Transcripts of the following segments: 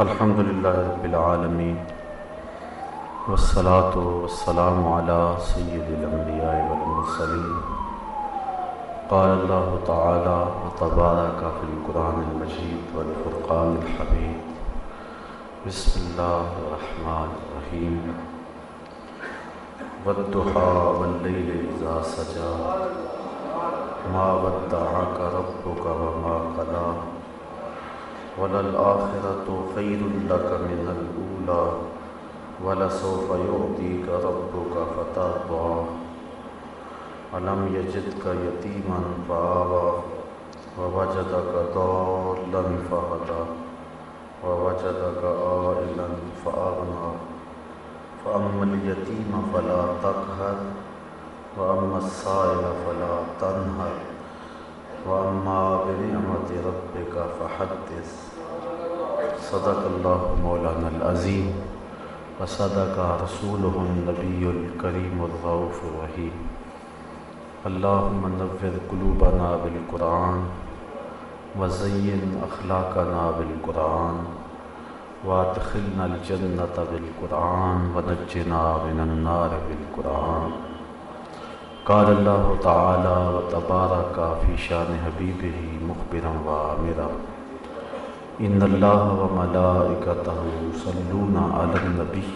الحمد للہ رب العالمین والصلاة والسلام على سید الانبیاء والمرسلین قال اللہ تعالی وتبارک فی القرآن المجید والفرقان الحمید بسم اللہ الرحمن الرحیم والضحى واللیل اذا سجا ما ودعك ربك وما قلى وللآخرة خير لك من الأولى ولسوف يعطيك ربك فترضى. ألم يجدك يتيما فآوى ووجدك ضالا فهدى ووجدك عائلا فأغنى. فأما اليتيم فلا تقهر وأما السائل فلا تنهر. وأما بنعمة ربك فحدث. صدق الله مولانا العظيم. وصدق رسوله النبي الكريم الرؤوف الرحيم. اللهم نور قلوبنا بالقرآن. وزين أخلاقنا بالقرآن. وادخلنا الجنة بالقرآن. ونجنا من النار بالقرآن. قال الله تعالى وتبارك في شان حبيبه مخبرا و وامرا ان الله وملائكته يصلون على النبي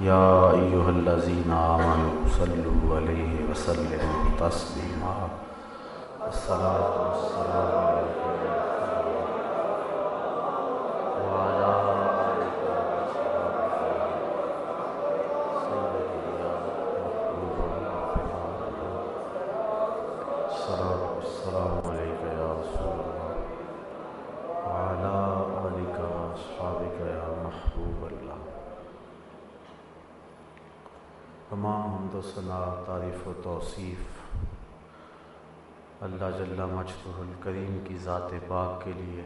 يا ايها الذين امنوا صلوا عليه وسلموا تسليما الصلاه والسلام عليك تمام حمد و ثنا تعریف و توصیف۔ اللہ جل مجدہ الکریم کی ذات پاک کے لیے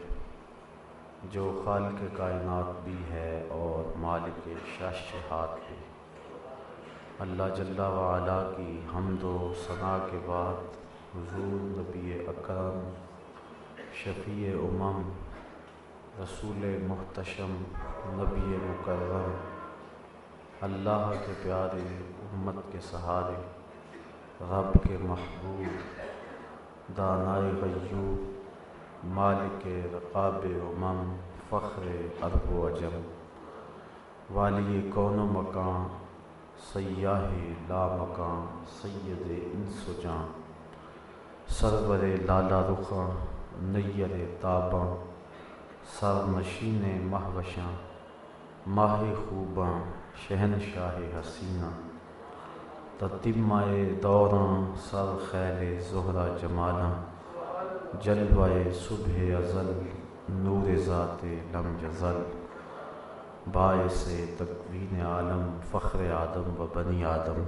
جو خالق کائنات بھی ہے اور مالک شاشہات بھی اللہ جل وعلا کی حمد و ثنا کے بعد حضور نبی اکرم، شفیع امم، رسول محتشم نبی مکرم اللہ کے پیارے، امت کے سہارے، رب کے محبوب، دانائے غیوب، مالک رقاب امم، فخر ارب و عجم، والی کون و مکان، سیاہ لا مکان، سید انس و جان، سرور لالا رخاں، نیر تاباں سر نشین مہوشاں، ماہ خوباں شہن شاہ حسینہ تتمائے دوراں سر خیل زہرہ جمالاں جلوائے صبح ازل نور ذات لم جزل باعث تکوین عالم فخر آدم و بنی آدم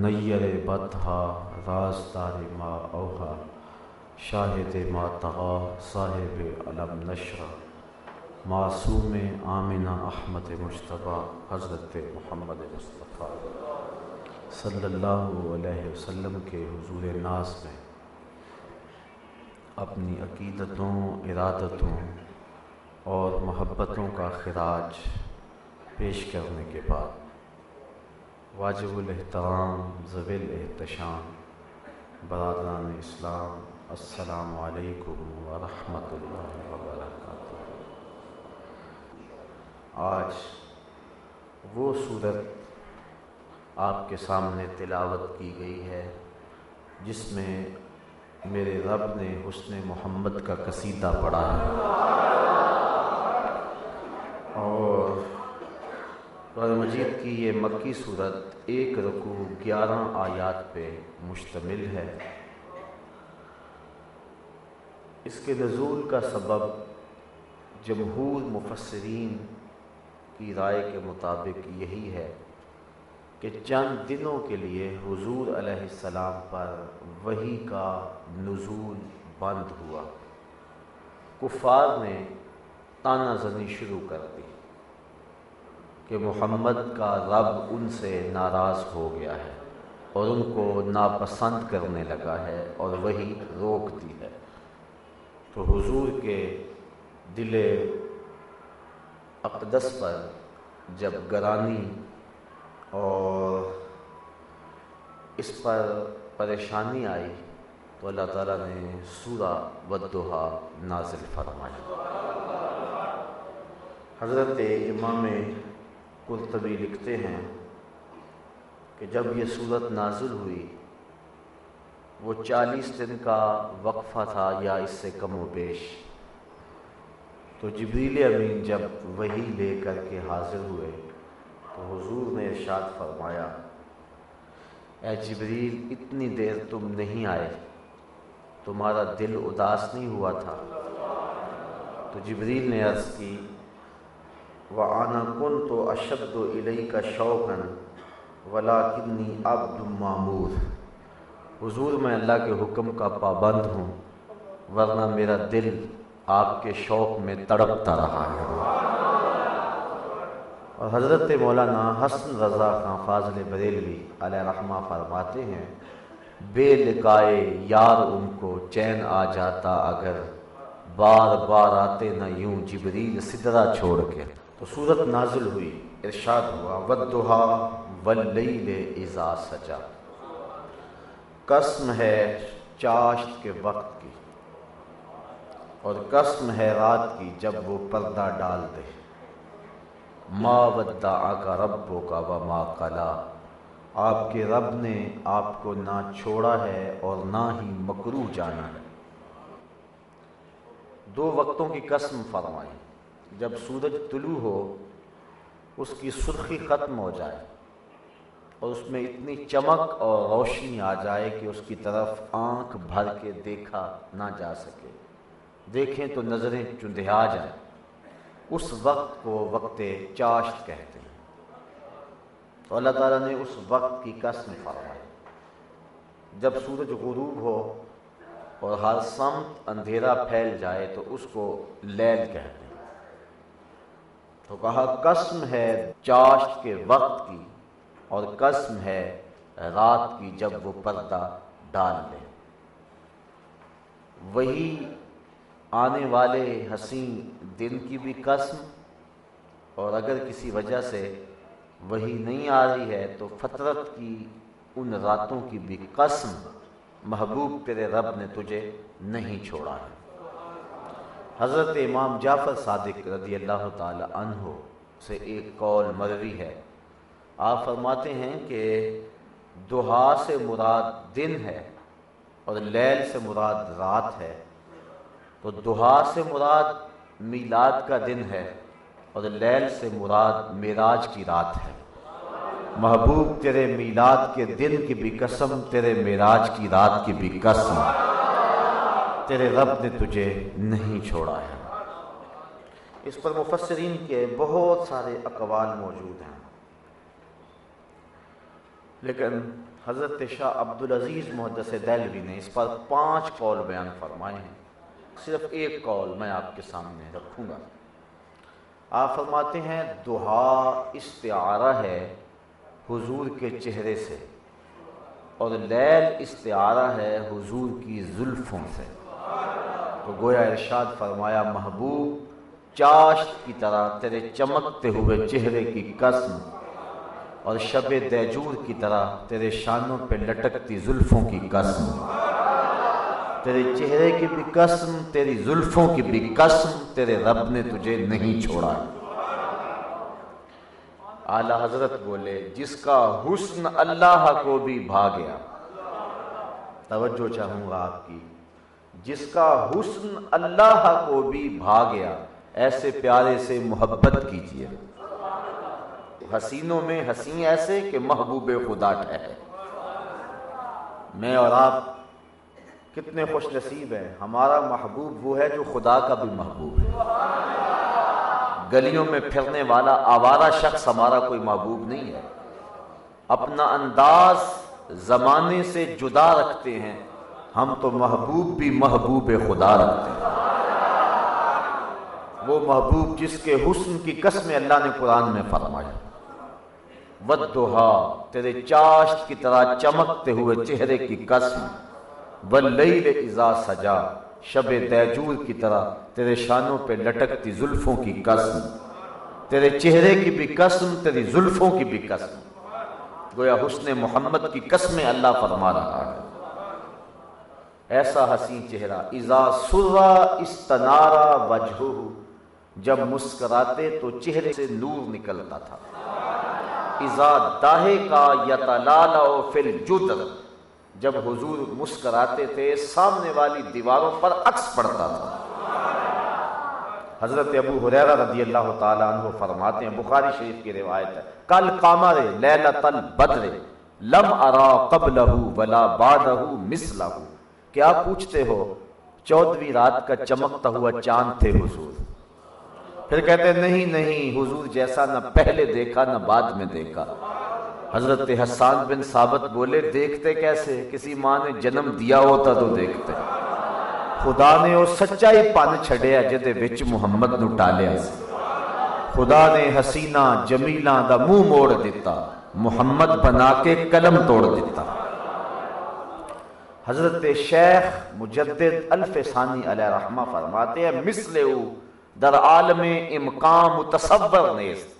نیر بدھا راز تار ما اوہا، شاہد ما تغا صاحب علم نشرہ معصوم آمنہ احمد مشتبہ حضرت محمد مصطفیٰ صلی اللہ علیہ وسلم کے حضور ناز میں اپنی عقیدتوں، ارادتوں اور محبتوں کا خراج پیش کرنے کے بعد واجب الاحترام ضویل احتشام برادران اسلام، السلام علیکم ورحمۃ اللہ آج وہ صورت آپ کے سامنے تلاوت کی گئی ہے، جس میں میرے رب نے حسن محمد کا قصیدہ پڑھا ہے۔ اور قرآن مجید کی یہ مکی صورت ایک رکو گیارہ آیات پہ مشتمل ہے۔ اس کے نزول کا سبب جمہور مفسرین کی رائے کے مطابق یہی ہے کہ چند دنوں کے لیے حضور علیہ السلام پر وہی کا نزول بند ہوا۔ کفار نے تانہ زنی شروع کر دی کہ محمد کا رب ان سے ناراض ہو گیا ہے اور ان کو ناپسند کرنے لگا ہے اور وہی روک دی ہے۔ تو حضور کے دل اقدس پر جب گرانی اور اس پر پریشانی آئی تو اللہ تعالیٰ نے سورہ ودہا نازل فرمایا۔ حضرت امام قرطبی لکھتے ہیں کہ جب یہ صورت نازل ہوئی، وہ چالیس دن کا وقفہ تھا یا اس سے کم و بیش۔ تو جبریل امین جب وہی لے کر کے حاضر ہوئے تو حضور نے ارشاد فرمایا، اے جبریل، اتنی دیر تم نہیں آئے، تمہارا دل اداس نہیں ہوا تھا۔ تو جبریل نے عرض کی وہ آنا کن تو اشد و علیہ کا شوقن ولا کنی عبد معمور حضور، میں اللہ کے حکم کا پابند ہوں، ورنہ میرا دل آپ کے شوق میں تڑپتا رہا ہے۔ اور حضرت مولانا حسن رضا خان فاضل بریلوی علیہ رحمہ فرماتے ہیں، بے لکائے یار ان کو چین آ جاتا اگر بار بار آتے نہ یوں جبریل سدرا چھوڑ کے۔ تو صورت نازل ہوئی، ارشاد ہوا ودہا واللیل اذا سجا۔ قسم ہے چاشت کے وقت کی۔ اور قسم ہے رات کی جب وہ پردہ ڈال دے۔ ما ودا کا ربوں کا و ما کلا آپ کے رب نے آپ کو نہ چھوڑا ہے اور نہ ہی مکرو جانا ہے۔ دو وقتوں کی قسم فرمائی۔ جب سورج طلوع ہو، اس کی سرخی ختم ہو جائے اور اس میں اتنی چمک اور روشنی آ جائے کہ اس کی طرف آنکھ بھر کے دیکھا نہ جا سکے۔ دیکھیں تو نظریں چندہا جائیں۔ اس وقت کو وقت چاشت کہتے ہیں۔ تو اللہ تعالیٰ نے اس وقت کی قسم فرمائی۔ جب سورج غروب ہو اور ہر سمت اندھیرا پھیل جائے تو اس کو لیل کہتے ہیں۔ تو کہا، قسم ہے چاشت کے وقت کی اور قسم ہے رات کی جب وہ پردہ ڈال لے۔ وہی آنے والے حسین دن کی بھی قسم، اور اگر کسی وجہ سے وہی نہیں آ رہی ہے تو فطرت کی ان راتوں کی بھی قسم محبوب تیرے رب نے تجھے نہیں چھوڑا ہے۔ حضرت امام جعفر صادق رضی اللہ تعالی عنہ سے ایک قول مروی ہے۔ آپ فرماتے ہیں کہ دہا سے مراد دن ہے اور لیل سے مراد رات ہے۔ تو دہا سے مراد میلاد کا دن ہے اور لیل سے مراد معراج کی رات ہے۔ محبوب تیرے میلاد کے دن کی بھی قسم، تیرے معراج کی رات کی بھی قسم۔ تیرے رب نے تجھے نہیں چھوڑا ہے۔ اس پر مفسرین کے بہت سارے اقوال موجود ہیں۔ لیکن حضرت شاہ عبدالعزیز محدث دہلوی نے اس پر پانچ قول بیان فرمائے ہیں۔ صرف ایک قول میں آپ کے سامنے رکھوں گا۔ آپ فرماتے ہیں دہا استعارہ ہے حضور کے چہرے سے اور لیل استعارہ ہے حضور کی زلفوں سے۔ تو گویا ارشاد فرمایا، محبوب، چاشت کی طرح تیرے چمکتے ہوئے چہرے کی قسم اور شب دیجور کی طرح تیرے شانوں پہ لٹکتی زلفوں کی قسم۔ تیرے چہرے کی بھی قسم، تیری زلفوں کی بھی قسم، تیرے رب نے تجھے نہیں چھوڑا۔ اعلی حضرت بولے، جس کا حسن اللہ کو بھی بھا گیا۔ توجہ چاہوں گا آپ کی۔ جس کا حسن اللہ کو بھی بھا گیا۔ ایسے پیارے سے محبت کیجیے۔ حسینوں میں حسین ایسے کہ محبوب خدا ٹھہرے۔ میں اور آپ کتنے خوش نصیب ہیں۔ ہمارا محبوب وہ ہے جو خدا کا بھی محبوب ہے۔ گلیوں میں پھرنے والا آوارہ شخص ہمارا کوئی محبوب نہیں ہے۔ اپنا انداز زمانے سے جدا رکھتے ہیں۔ ہم تو محبوب بھی محبوب خدا رکھتے ہیں۔ وہ محبوب جس کے حسن کی قسم اللہ نے قرآن میں فرمایا ودہا تیرے چاشت کی طرح چمکتے ہوئے چہرے کی قسم۔ واللیل اذا سجا، شب دیجور کی طرح تیرے شانوں پہ لٹکتی زلفوں کی قسم، تیرے چہرے کی بھی قسم، تیری زلفوں کی بھی قسم۔ گویا حسن محمد کی قسمیں اللہ فرما رہا ہے۔ ایسا حسین چہرہ ازا سرا استنارا وجہ جب مسکراتے تو چہرے سے نور نکلتا تھا۔ ازا داہے کا یتلالا فل جدر جب حضور مسکراتے تھے، سامنے والی دیواروں پر عکس پڑتا تھا۔ حضرت ابو حریرہ رضی اللہ تعالیٰ عنہ فرماتے ہیں، بخاری شریف کی روایت ہے، کل قامر لیلت البدر، لم ارا قبلہ ولا بعدہ مثلہ کیا پوچھتے ہو چودویں رات کا چمکتا ہوا چاند تھے حضور۔ پھر کہتے ہیں، نہیں نہیں، حضور جیسا نہ پہلے دیکھا، نہ بعد میں دیکھا۔ حضرت حسان بن ثابت بولے، دیکھتے کیسے؟ کسی ماں نے جنم دیا ہوتا تو دیکھتے۔ خدا نے وہ سچائی پن چھڑیا جدے وچ محمد نو ٹالیا۔ خدا نے حسینہ، جمیلہ دا منہ موڑ دیتا محمد بنا کے قلم توڑ دیتا حضرت شیخ مجدد الف ثانی علیہ رحمہ فرماتے ہیں مثل در عالم امکام متصور نیست۔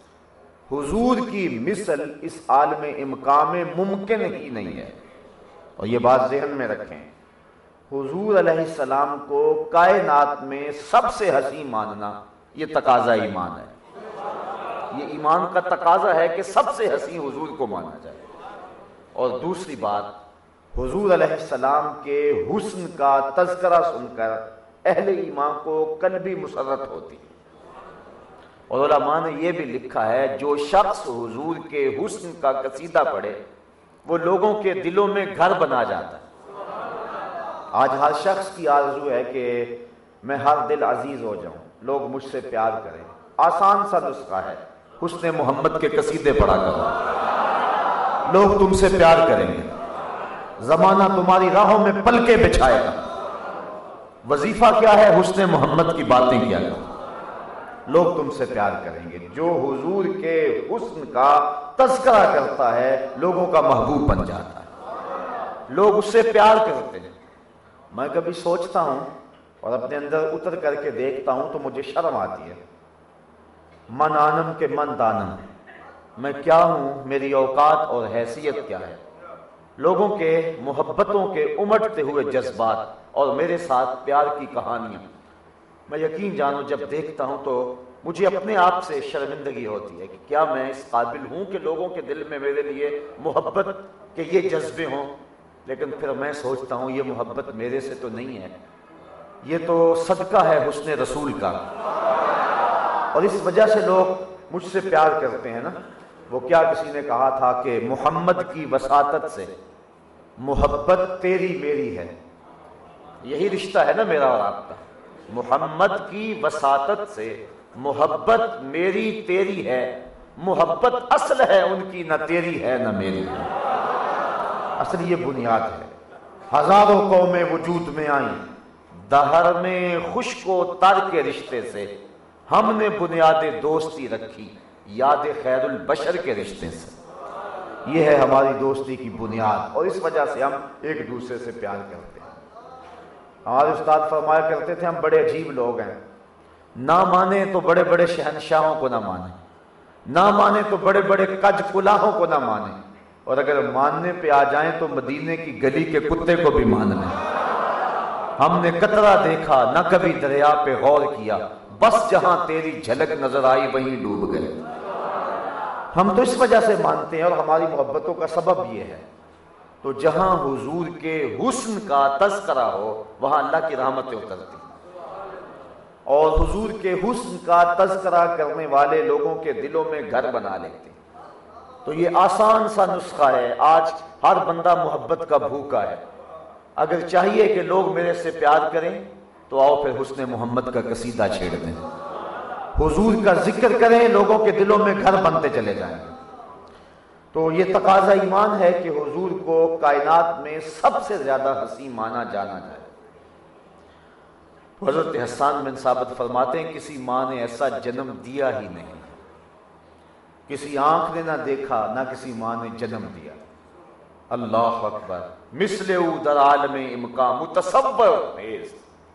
حضور کی مثل اس عالم امکام میں ممکن ہی نہیں ہے۔ اور یہ بات ذہن میں رکھیں۔ حضور علیہ السلام کو کائنات میں سب سے ہنسی ماننا یہ تقاضا ایمان ہے۔ یہ ایمان کا تقاضا ہے کہ سب سے ہنسی حضور کو مانا جائے۔ اور دوسری بات، حضور علیہ السلام کے حسن کا تذکرہ سن کر اہل ایمان کو قلبی مسرت ہوتی۔ ہے اور علماء نے یہ بھی لکھا ہے، جو شخص حضور کے حسن کا قصیدہ پڑھے، وہ لوگوں کے دلوں میں گھر بنا جاتا ہے۔ آج ہر شخص کی آرزو ہے کہ میں ہر دل عزیز ہو جاؤں، لوگ مجھ سے پیار کریں۔ آسان سا نسخہ ہے، حسن محمد کے قصیدے پڑھا کرو۔ لوگ تم سے پیار کریں گے۔ زمانہ تمہاری راہوں میں پلکے بچھائے گا۔ وظیفہ کیا ہے؟ حسن محمد کی باتیں کیا کرو۔ لوگ تم سے پیار کریں گے۔ جو حضور کے حسن کا تذکرہ کرتا ہے، لوگوں کا محبوب بن جاتا ہے۔ لوگ اس سے پیار کرتے ہیں۔ میں کبھی سوچتا ہوں اور اپنے اندر اتر کر کے دیکھتا ہوں تو مجھے شرم آتی ہے۔ من آنم کے من دانم۔ میں کیا ہوں؟ میری اوقات اور حیثیت کیا ہے؟ لوگوں کے محبتوں کے امٹتے ہوئے جذبات اور میرے ساتھ پیار کی کہانیاں۔ میں یقین جانو، جب دیکھتا ہوں تو مجھے اپنے آپ سے شرمندگی ہوتی ہے کہ کیا میں اس قابل ہوں کہ لوگوں کے دل میں میرے لیے محبت کے یہ جذبے ہوں؟ لیکن پھر میں سوچتا ہوں یہ محبت میرے سے تو نہیں ہے، یہ تو صدقہ ہے حسن رسول کا۔ اور اس وجہ سے لوگ مجھ سے پیار کرتے ہیں نا۔ وہ کیا کسی نے کہا تھا کہ محمد کی وساطت سے محبت تیری میری ہے۔ یہی رشتہ ہے نا میرا اور آپ کا۔ محمد کی وساطت سے، محبت میری تیری ہے، محبت اصل ہے ان کی، نہ تیری ہے نہ میری۔ ہے اصل یہ بنیاد ہے۔ ہزاروں قومیں وجود میں آئیں۔ دہر میں خشک و تر کے رشتے سے ہم نے بنیاد دوستی رکھی، یاد خیر البشر کے رشتے سے۔ یہ ہے ہماری دوستی کی بنیاد اور اس وجہ سے ہم ایک دوسرے سے پیار کرتے ہیں۔ ہمارے استاد فرمایا کرتے تھے ہم بڑے عجیب لوگ ہیں۔ نہ مانے تو بڑے بڑے شہنشاہوں کو نہ مانے۔ نہ مانے تو بڑے بڑے کج کلاہوں کو نہ مانے۔ اور اگر ماننے پہ آ جائیں تو مدینے کی گلی کے کتے کو بھی مان لیں۔ ہم نے قطرہ دیکھا، نہ کبھی دریا پہ غور کیا۔ بس جہاں تیری جھلک نظر آئی، وہیں ڈوب گئے۔ ہم تو اس وجہ سے مانتے ہیں اور ہماری محبتوں کا سبب یہ ہے۔ تو جہاں حضور کے حسن کا تذکرہ ہو، وہاں اللہ کی رحمتیں اترتی۔ اور حضور کے حسن کا تذکرہ کرنے والے لوگوں کے دلوں میں گھر بنا لیتے۔ تو یہ آسان سا نسخہ ہے۔ آج ہر بندہ محبت کا بھوکا ہے۔ اگر چاہیے کہ لوگ میرے سے پیار کریں، تو آؤ پھر حسن محمد کا قصیدہ چھیڑ دیں۔ حضور کا ذکر کریں، لوگوں کے دلوں میں گھر بنتے چلے جائیں۔ تو یہ تقاضا ایمان ہے کہ حضور کو کائنات میں سب سے زیادہ ہنسی مانا جانا جائے۔ حضرت حسان بن ثابت فرماتے ہیں، کسی ماں نے ایسا جنم دیا ہی نہیں۔ کسی آنکھ نے نہ دیکھا، نہ کسی ماں نے جنم دیا۔ اللہ اکبر۔ مثل در عالم امکان، متصور۔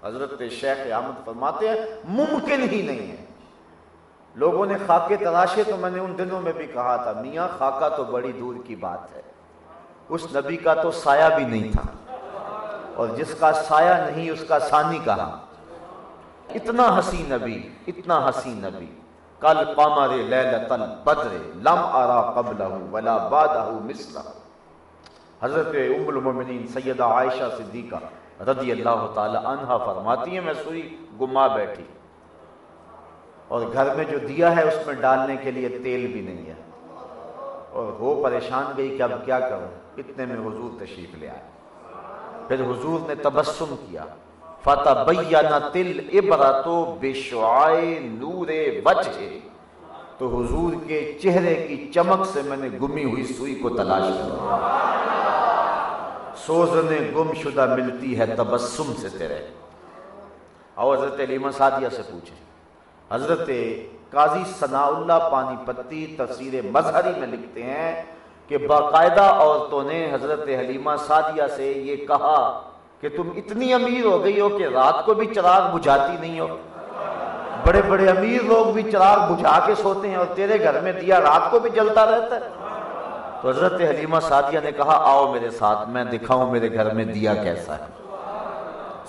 حضرت شیخ احمد فرماتے ہیں، ممکن ہی نہیں ہے۔ لوگوں نے خاکے تراشے، تو میں نے ان دنوں میں بھی کہا تھا، میاں خاکہ تو بڑی دور کی بات ہے۔ اس نبی کا تو سایہ بھی نہیں تھا۔ اور جس کا سایہ نہیں، اس کا ثانی کہا اتنا ہسی نبی، اتنا ہسی نبی۔ کل قمر لیلت البدر لم ارا قبلہ ولا بعدہ مثلہ حضرت ام المؤمنین سیدہ عائشہ صدیقہ رضی اللہ تعالی عنہ فرماتی ہیں، میں سوئی گما بیٹھی۔ اور گھر میں جو دیا ہے، اس میں ڈالنے کے لیے تیل بھی نہیں ہے۔ اور وہ پریشان گئی کہ اب کیا کروں؟ اتنے میں حضور تشریف لے آئے۔ پھر حضور نے تبسم کیا۔ فتح بینا تل عبرتو بشعائے نور وجہ تو حضور کے چہرے کی چمک سے میں نے گمی ہوئی سوئی کو تلاش کیا۔ سوزن گم شدہ ملتی ہے تبسم سے تیرے۔ اور حضرت علیمہ سعدیہ سے پوچھیں۔ حضرت قاضی ثناء اللہ پانی پتی تفسیر مظہری میں لکھتے ہیں کہ باقاعدہ عورتوں نے حضرت حلیمہ سعدیہ سے یہ کہا کہ تم اتنی امیر ہو گئی ہو کہ رات کو بھی چراغ بجھاتی نہیں ہو۔ بڑے بڑے امیر لوگ بھی چراغ بجھا کے سوتے ہیں اور تیرے گھر میں دیا رات کو بھی جلتا رہتا ہے۔ تو حضرت حلیمہ سعدیہ نے کہا، آؤ میرے ساتھ، میں دکھاؤں میرے گھر میں دیا کیسا ہے۔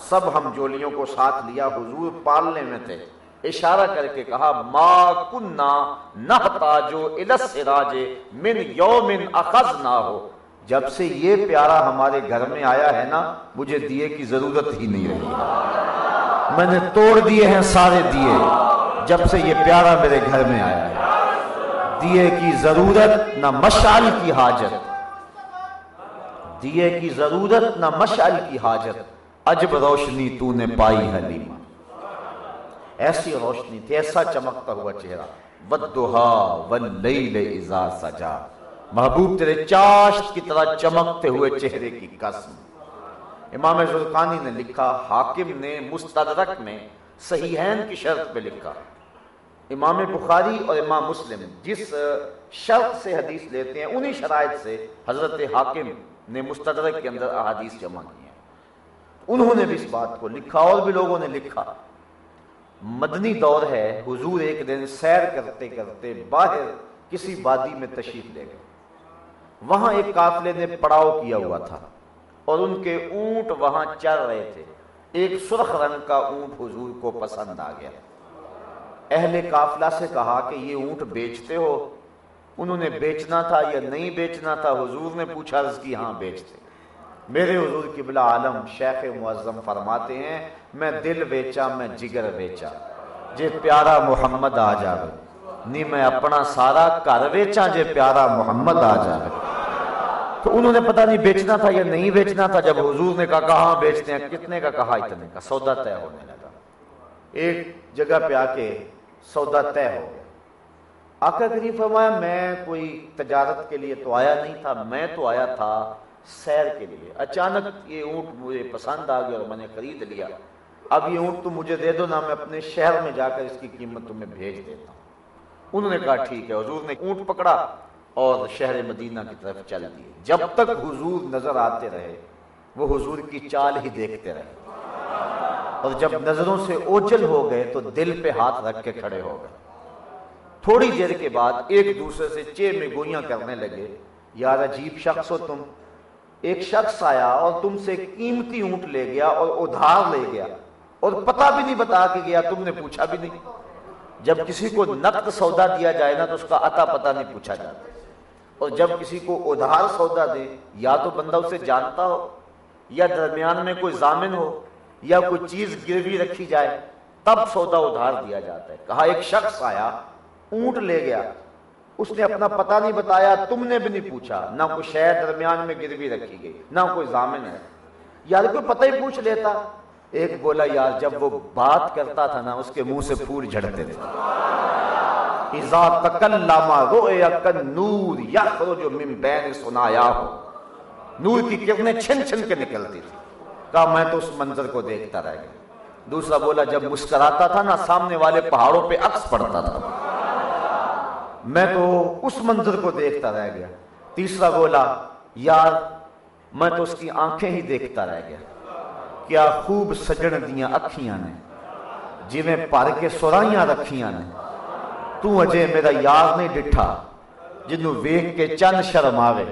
سب ہم جولیوں کو ساتھ لیا، حضور پالنے میں تھے۔ اشارہ کر کے کہا، ما کننا نحتاجو الاسراج من یوم اخذنا ہو جب سے یہ پیارا ہمارے گھر میں آیا ہے نا، مجھے دیے کی ضرورت ہی نہیں رہی۔ میں نے توڑ دیے ہیں، سارے دیے۔ جب سے یہ پیارا میرے گھر میں آیا ہے۔ دیے کی ضرورت نہ مشعل کی حاجت۔ دیے کی ضرورت نہ مشعل کی حاجت۔ عجب روشنی تو نے پائی حلیمہ ایسی روشنی تھی، ایسا چمکتا ہوا چہرہ۔ ودہا واللیل اذا سجا محبوب تیرے چاشت کی طرح چمکتے ہوئے چہرے کی قسم۔ امام زرقانی نے لکھا، حاکم نے مستدرک میں صحیحین کی شرط پہ لکھا۔ امام بخاری اور امام مسلم جس شرط سے حدیث لیتے ہیں، انہی شرائط سے حضرت حاکم نے مستدرک کے اندر احادیث جمع کی ہیں انہوں نے بھی اس بات کو لکھا اور بھی لوگوں نے لکھا۔ مدنی دور ہے، حضور ایک دن سیر کرتے کرتے باہر کسی وادی میں تشریف لے گئے۔ وہاں ایک قافلے نے پڑاؤ کیا ہوا تھا اور ان کے اونٹ وہاں چل رہے تھے۔ ایک سرخ رنگ کا اونٹ حضور کو پسند آ گیا۔ اہل قافلہ سے کہا کہ یہ اونٹ بیچتے ہو۔ انہوں نے بیچنا تھا یا نہیں بیچنا تھا، حضور نے پوچھا رض کی ہاں بیچتے۔ میرے حضور قبلہ عالم شیخ معظم فرماتے ہیں، میں دل بیچا میں جگر بیچا جے پیارا محمد آ جاوے۔ نہیں میں اپنا سارا کر بیچا جے پیارا محمد آ جاوے۔ تو انہوں نے پتہ نہیں بیچنا تھا یا نہیں بیچنا تھا، جب حضور نے کہا، کہاں بیچتے ہیں، کتنے کا کہا اتنے کا؟ سودا طے ہونے لگا۔ ایک جگہ پہ آ کے سودا طے ہو گیا۔ آقا کریم فرمایا، میں کوئی تجارت کے لیے تو آیا نہیں تھا، میں تو آیا تھا سیر کے لیے۔ اچانک یہ اونٹ مجھے پسند آ گیا اور میں نے خرید لیا۔ اب یہ اونٹ تو مجھے دے دو نا، میں اپنے شہر میں جا کر اس کی قیمت تمہیں بھیج دیتا ہوں۔ انہوں نے کہا، ٹھیک ہے۔ حضور نے اونٹ پکڑا اور شہر مدینہ کی طرف چل دیے۔ جب تک حضور نظر آتے رہے، وہ حضور کی چال ہی دیکھتے رہے۔ اور جب نظروں سے اوچل ہو گئے، تو دل پہ ہاتھ رکھ کے کھڑے ہو گئے۔ تھوڑی دیر کے بعد ایک دوسرے سے چے میں گوئیاں کرنے لگے۔ یار، عجیب شخص ہو تم۔ ایک شخص آیا اور تم سے قیمتی اونٹ لے گیا اور ادھار لے گیا اور پتہ بھی نہیں بتا کے گیا، تم نے پوچھا بھی نہیں۔ جب کسی کو نقد سودا دیا جائے نا تو اس کا عطا پتہ نہیں پوچھا جاتا۔ اور جب کسی کو ادھار سودا دے، یا تو بندہ اسے جانتا ہو، یا درمیان میں کوئی ضامن ہو، یا کوئی چیز گروی رکھی جائے، تب سودا ادھار دیا جاتا ہے۔ کہا، ایک شخص آیا، اونٹ لے گیا۔ اس نے اپنا پتہ نہیں بتایا، تم نے بھی نہیں پوچھا۔ نہ کوئی شہر درمیان میں گروی رکھی گئی، نہ کوئی ضامن ہے۔ یار، کوئی پتہ ہی پوچھ لیتا۔ ایک بولا، یار، جب وہ بات کرتا تھا نا، اس کے منہ سے پھول جھڑتے تھے۔ اذا تکلم رؤیا نور یخرج من بین سنایا ہو نور کی کرنیں چھن چھن کے نکلتی تھی۔ کہا، میں تو اس منظر کو دیکھتا رہ گیا۔ دوسرا بولا، جب مسکراتا تھا نا، سامنے والے پہاڑوں پہ عکس پڑتا تھا۔ میں تو اس منظر کو دیکھتا رہ گیا۔ تیسرا بولا، یار، میں تو اس کی آنکھیں ہی دیکھتا رہ گیا۔ کیا خوب سجن دیاں اکھیاں نے جی میں پار کے سورائیاں رکھیاں نے۔ تو اجے میرا یار نہیں ڈٹھا، جنوں ویکھ کے چند شرم آوے۔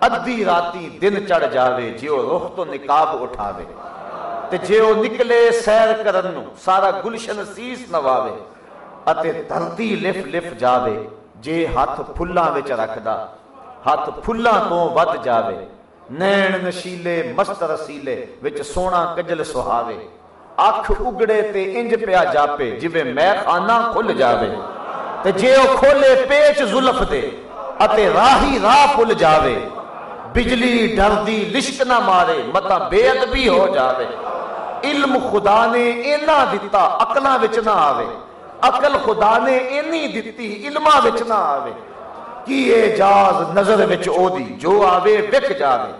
ادھی راتی دن چڑھ جاوے جیو رخ تو نکاب اٹھاوے۔ تے جیو نکلے سیر کرن نو سارا گلشن سیس نواوے۔ اتے دھرتی لف لف جاوے۔ جے ہاتھ پھلاں وچ رکھدا ہاتھ پھلاں تو ود جاوے نین نشیلے مست رسیلے وچ سونا کجل سہاوے اکھ اگڑے تے انج پیا جاپے جوے میں خانہ کھل جاوے تے جے او کھولے پیچ زلف دے اتے راہی راہ پھل جاوے بجلی ڈردی لشک نہ مارے متا بے ادبی ہو جاوے علم خدا نے اینا دیتا اقلا وچ نہ آوے عقل خدا نے اینی دیتی علمہ وچ نہ آوے۔ کی اعجاز نظر وچ او دی جو آوے وک جاوے۔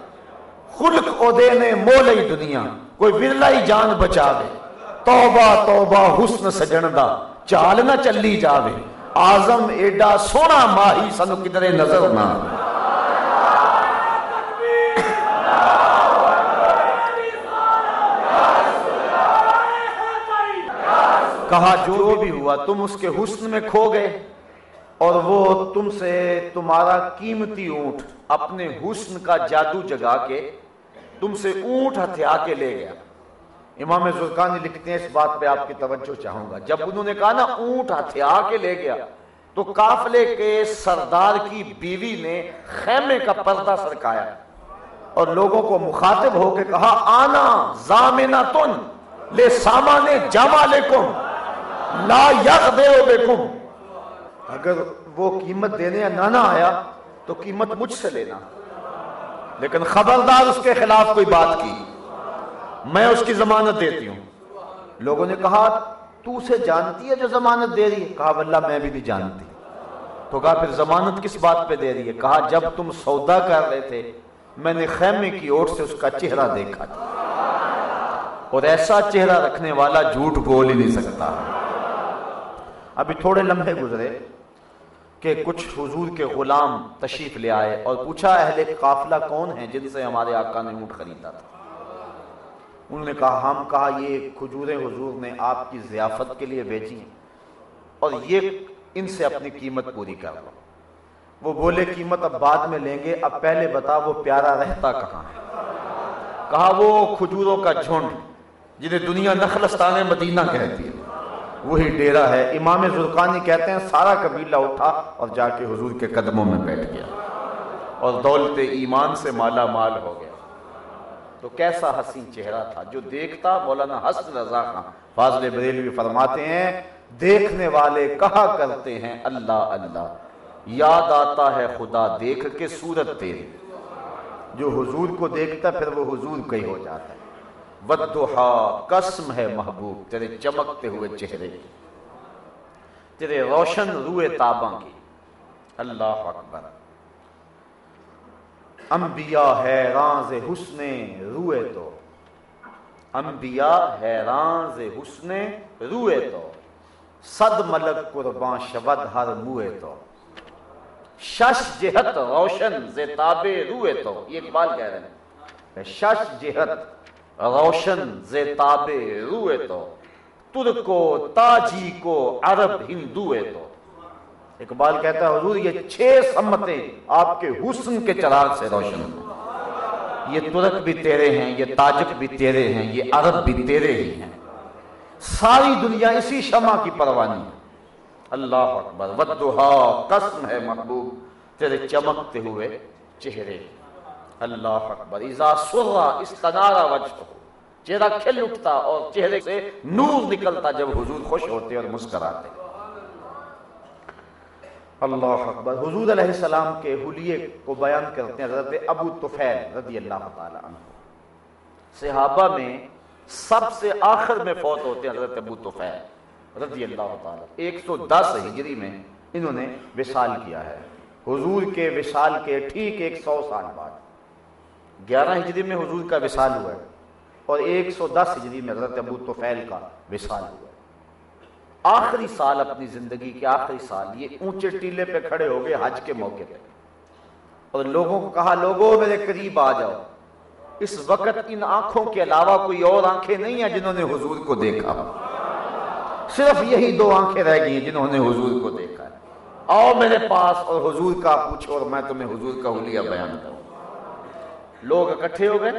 خلق او دے نے مولی دنیا، کوئی ورلائی جان بچا دے توبہ توبہ، حسن سجن دا، چال نہ چلی جاوے۔ آزم ایڈا سونا ماہی سنو کدرے نظر نہ آوے۔ کہا، جو بھی ہوا، تم اس کے حسن میں کھو گئے اور وہ تم سے تمہارا قیمتی اونٹ اپنے حسن کا جادو جگا کے تم سے اونٹ ہتھیا کے لے گیا. امام زرکانی لکھتے ہیں، اس بات پہ آپ کی توجہ چاہوں گا۔ جب انہوں نے کہا نا، اونٹ ہتھیا کے لے گیا، تو قافلے کے سردار کی بیوی نے خیمے کا پردہ سرکایا اور لوگوں کو مخاطب ہو کے کہا، آنا زامنا تن لے سامان جامع لیکم لا یک دے بیکم اگر وہ قیمت دینے نہ نہ آیا، تو قیمت مجھ سے لینا۔ لیکن خبردار اس کے خلاف کوئی بات کی۔ میں اس کی ضمانت دیتی ہوں۔ لوگوں نے کہا، تو اسے جانتی ہے جو ضمانت دے رہی ہے؟ کہا، واللہ، میں بھی نہیں جانتی۔ تو کہا، پھر ضمانت کس بات پہ دے رہی ہے؟ کہا، جب تم سودا کر رہے تھے، میں نے خیمے کی اوٹ سے اس کا چہرہ دیکھا تھا۔ اور ایسا چہرہ رکھنے والا جھوٹ بول ہی نہیں سکتا۔ ابھی تھوڑے لمحے گزرے کہ کچھ حضور کے غلام تشریف لے آئے اور پوچھا، اہل قافلہ کون ہیں جن سے ہمارے آقا نے اونٹ خریدا تھا؟ انہوں نے کہا، ہم کہا، یہ کھجور حضور نے آپ کی ضیافت کے لیے بیچی ہیں اور یہ ان سے اپنی قیمت پوری کر لو۔ وہ بولے، قیمت اب بعد میں لیں گے، اب پہلے بتا وہ پیارا رہتا کہاں ہے؟ کہا، وہ کھجوروں کا جھنڈ جنہیں دنیا نخلستان مدینہ کہتی ہے۔ وہی ڈیرا ہے۔ امام زرقانی کہتے ہیں، سارا قبیلہ اٹھا اور جا کے حضور کے قدموں میں بیٹھ گیا۔ اور دولت ایمان سے مالا مال ہو گیا۔ تو کیسا حسین چہرہ تھا۔ جو دیکھتا مولانا حسن رضا خان، فاضل بریلوی فرماتے ہیں، دیکھنے والے کہا کرتے ہیں؟ اللہ اللہ۔ یاد آتا ہے خدا، دیکھ کے صورت تیری۔ جو حضور کو دیکھتا، پھر وہ حضور کا ہی ہو جاتا ہے۔ ودہا قسم ہے محبوب تیرے چمکتے ہوئے چہرے کی۔ تیرے روشن روئے تاباں کی۔ اللہ اکبر۔ انبیاء حیران سے حسن روئے تو۔ انبیاء حیران سے حسن روئے تو۔ صد ملک قربان شبد ہر موئے تو۔ شش جہت روشن زیتاب روئے تو۔ یہ اقبال کہہ رہے ہیں۔ شش جہت روشن زیتاب روئے تو ترکو تاجی کو عرب ہندوئے تو۔ اقبال کہتا ہے، حضور، یہ چھ سمتیں آپ کے حسن کے چراغ سے روشن ہیں یہ ترک بھی تیرے ہیں، یہ تاجک بھی تیرے ہیں، یہ عرب بھی تیرے ہی ہیں۔ ساری دنیا اسی شمع کی پروانی ہے۔ اللہ اکبر ودہا قسم ہے محبوب، تیرے چمکتے ہوئے چہرے۔ اللہ اکبر، اذا سرا استنارا وجہ چہرہ کھل اٹھتا اور چہرے سے نور نکلتا جب حضور خوش ہوتے اور مسکراتے۔ اللہ اکبر، حضور علیہ السلام کے حلیے کو بیان کرتے ہیں حضرت ابو طفیل رضی اللہ تعالی عنہ۔ صحابہ میں سب سے آخر میں فوت ہوتے ہیں حضرت ابو طفیل رضی اللہ تعالی ایک سو دس ہجری میں انہوں نے وصال کیا ہے۔ حضور کے وصال کے ٹھیک ایک سو سال بعد۔ گیارہ ہجری میں حضور کا وصال ہوا ہے اور ایک سو دس ہجری میں حضرت ابو توفیل کا وصال ہوا ہے۔ آخری سال اپنی زندگی کے آخری سال یہ اونچے ٹیلے پہ کھڑے ہو گئے حج کے موقع پہ۔ اور لوگوں کو کہا، لوگوں میرے قریب آ جاؤ۔ اس وقت ان آنکھوں کے علاوہ کوئی اور آنکھیں نہیں ہیں جنہوں نے حضور کو دیکھا۔ صرف یہی دو آنکھیں رہ گئی ہیں جنہوں نے حضور کو دیکھا ہے۔ آؤ میرے پاس اور حضور کا پوچھو اور میں تمہیں حضور کا حلیہ بیان کروں۔ لوگ اکٹھے ہو گئے۔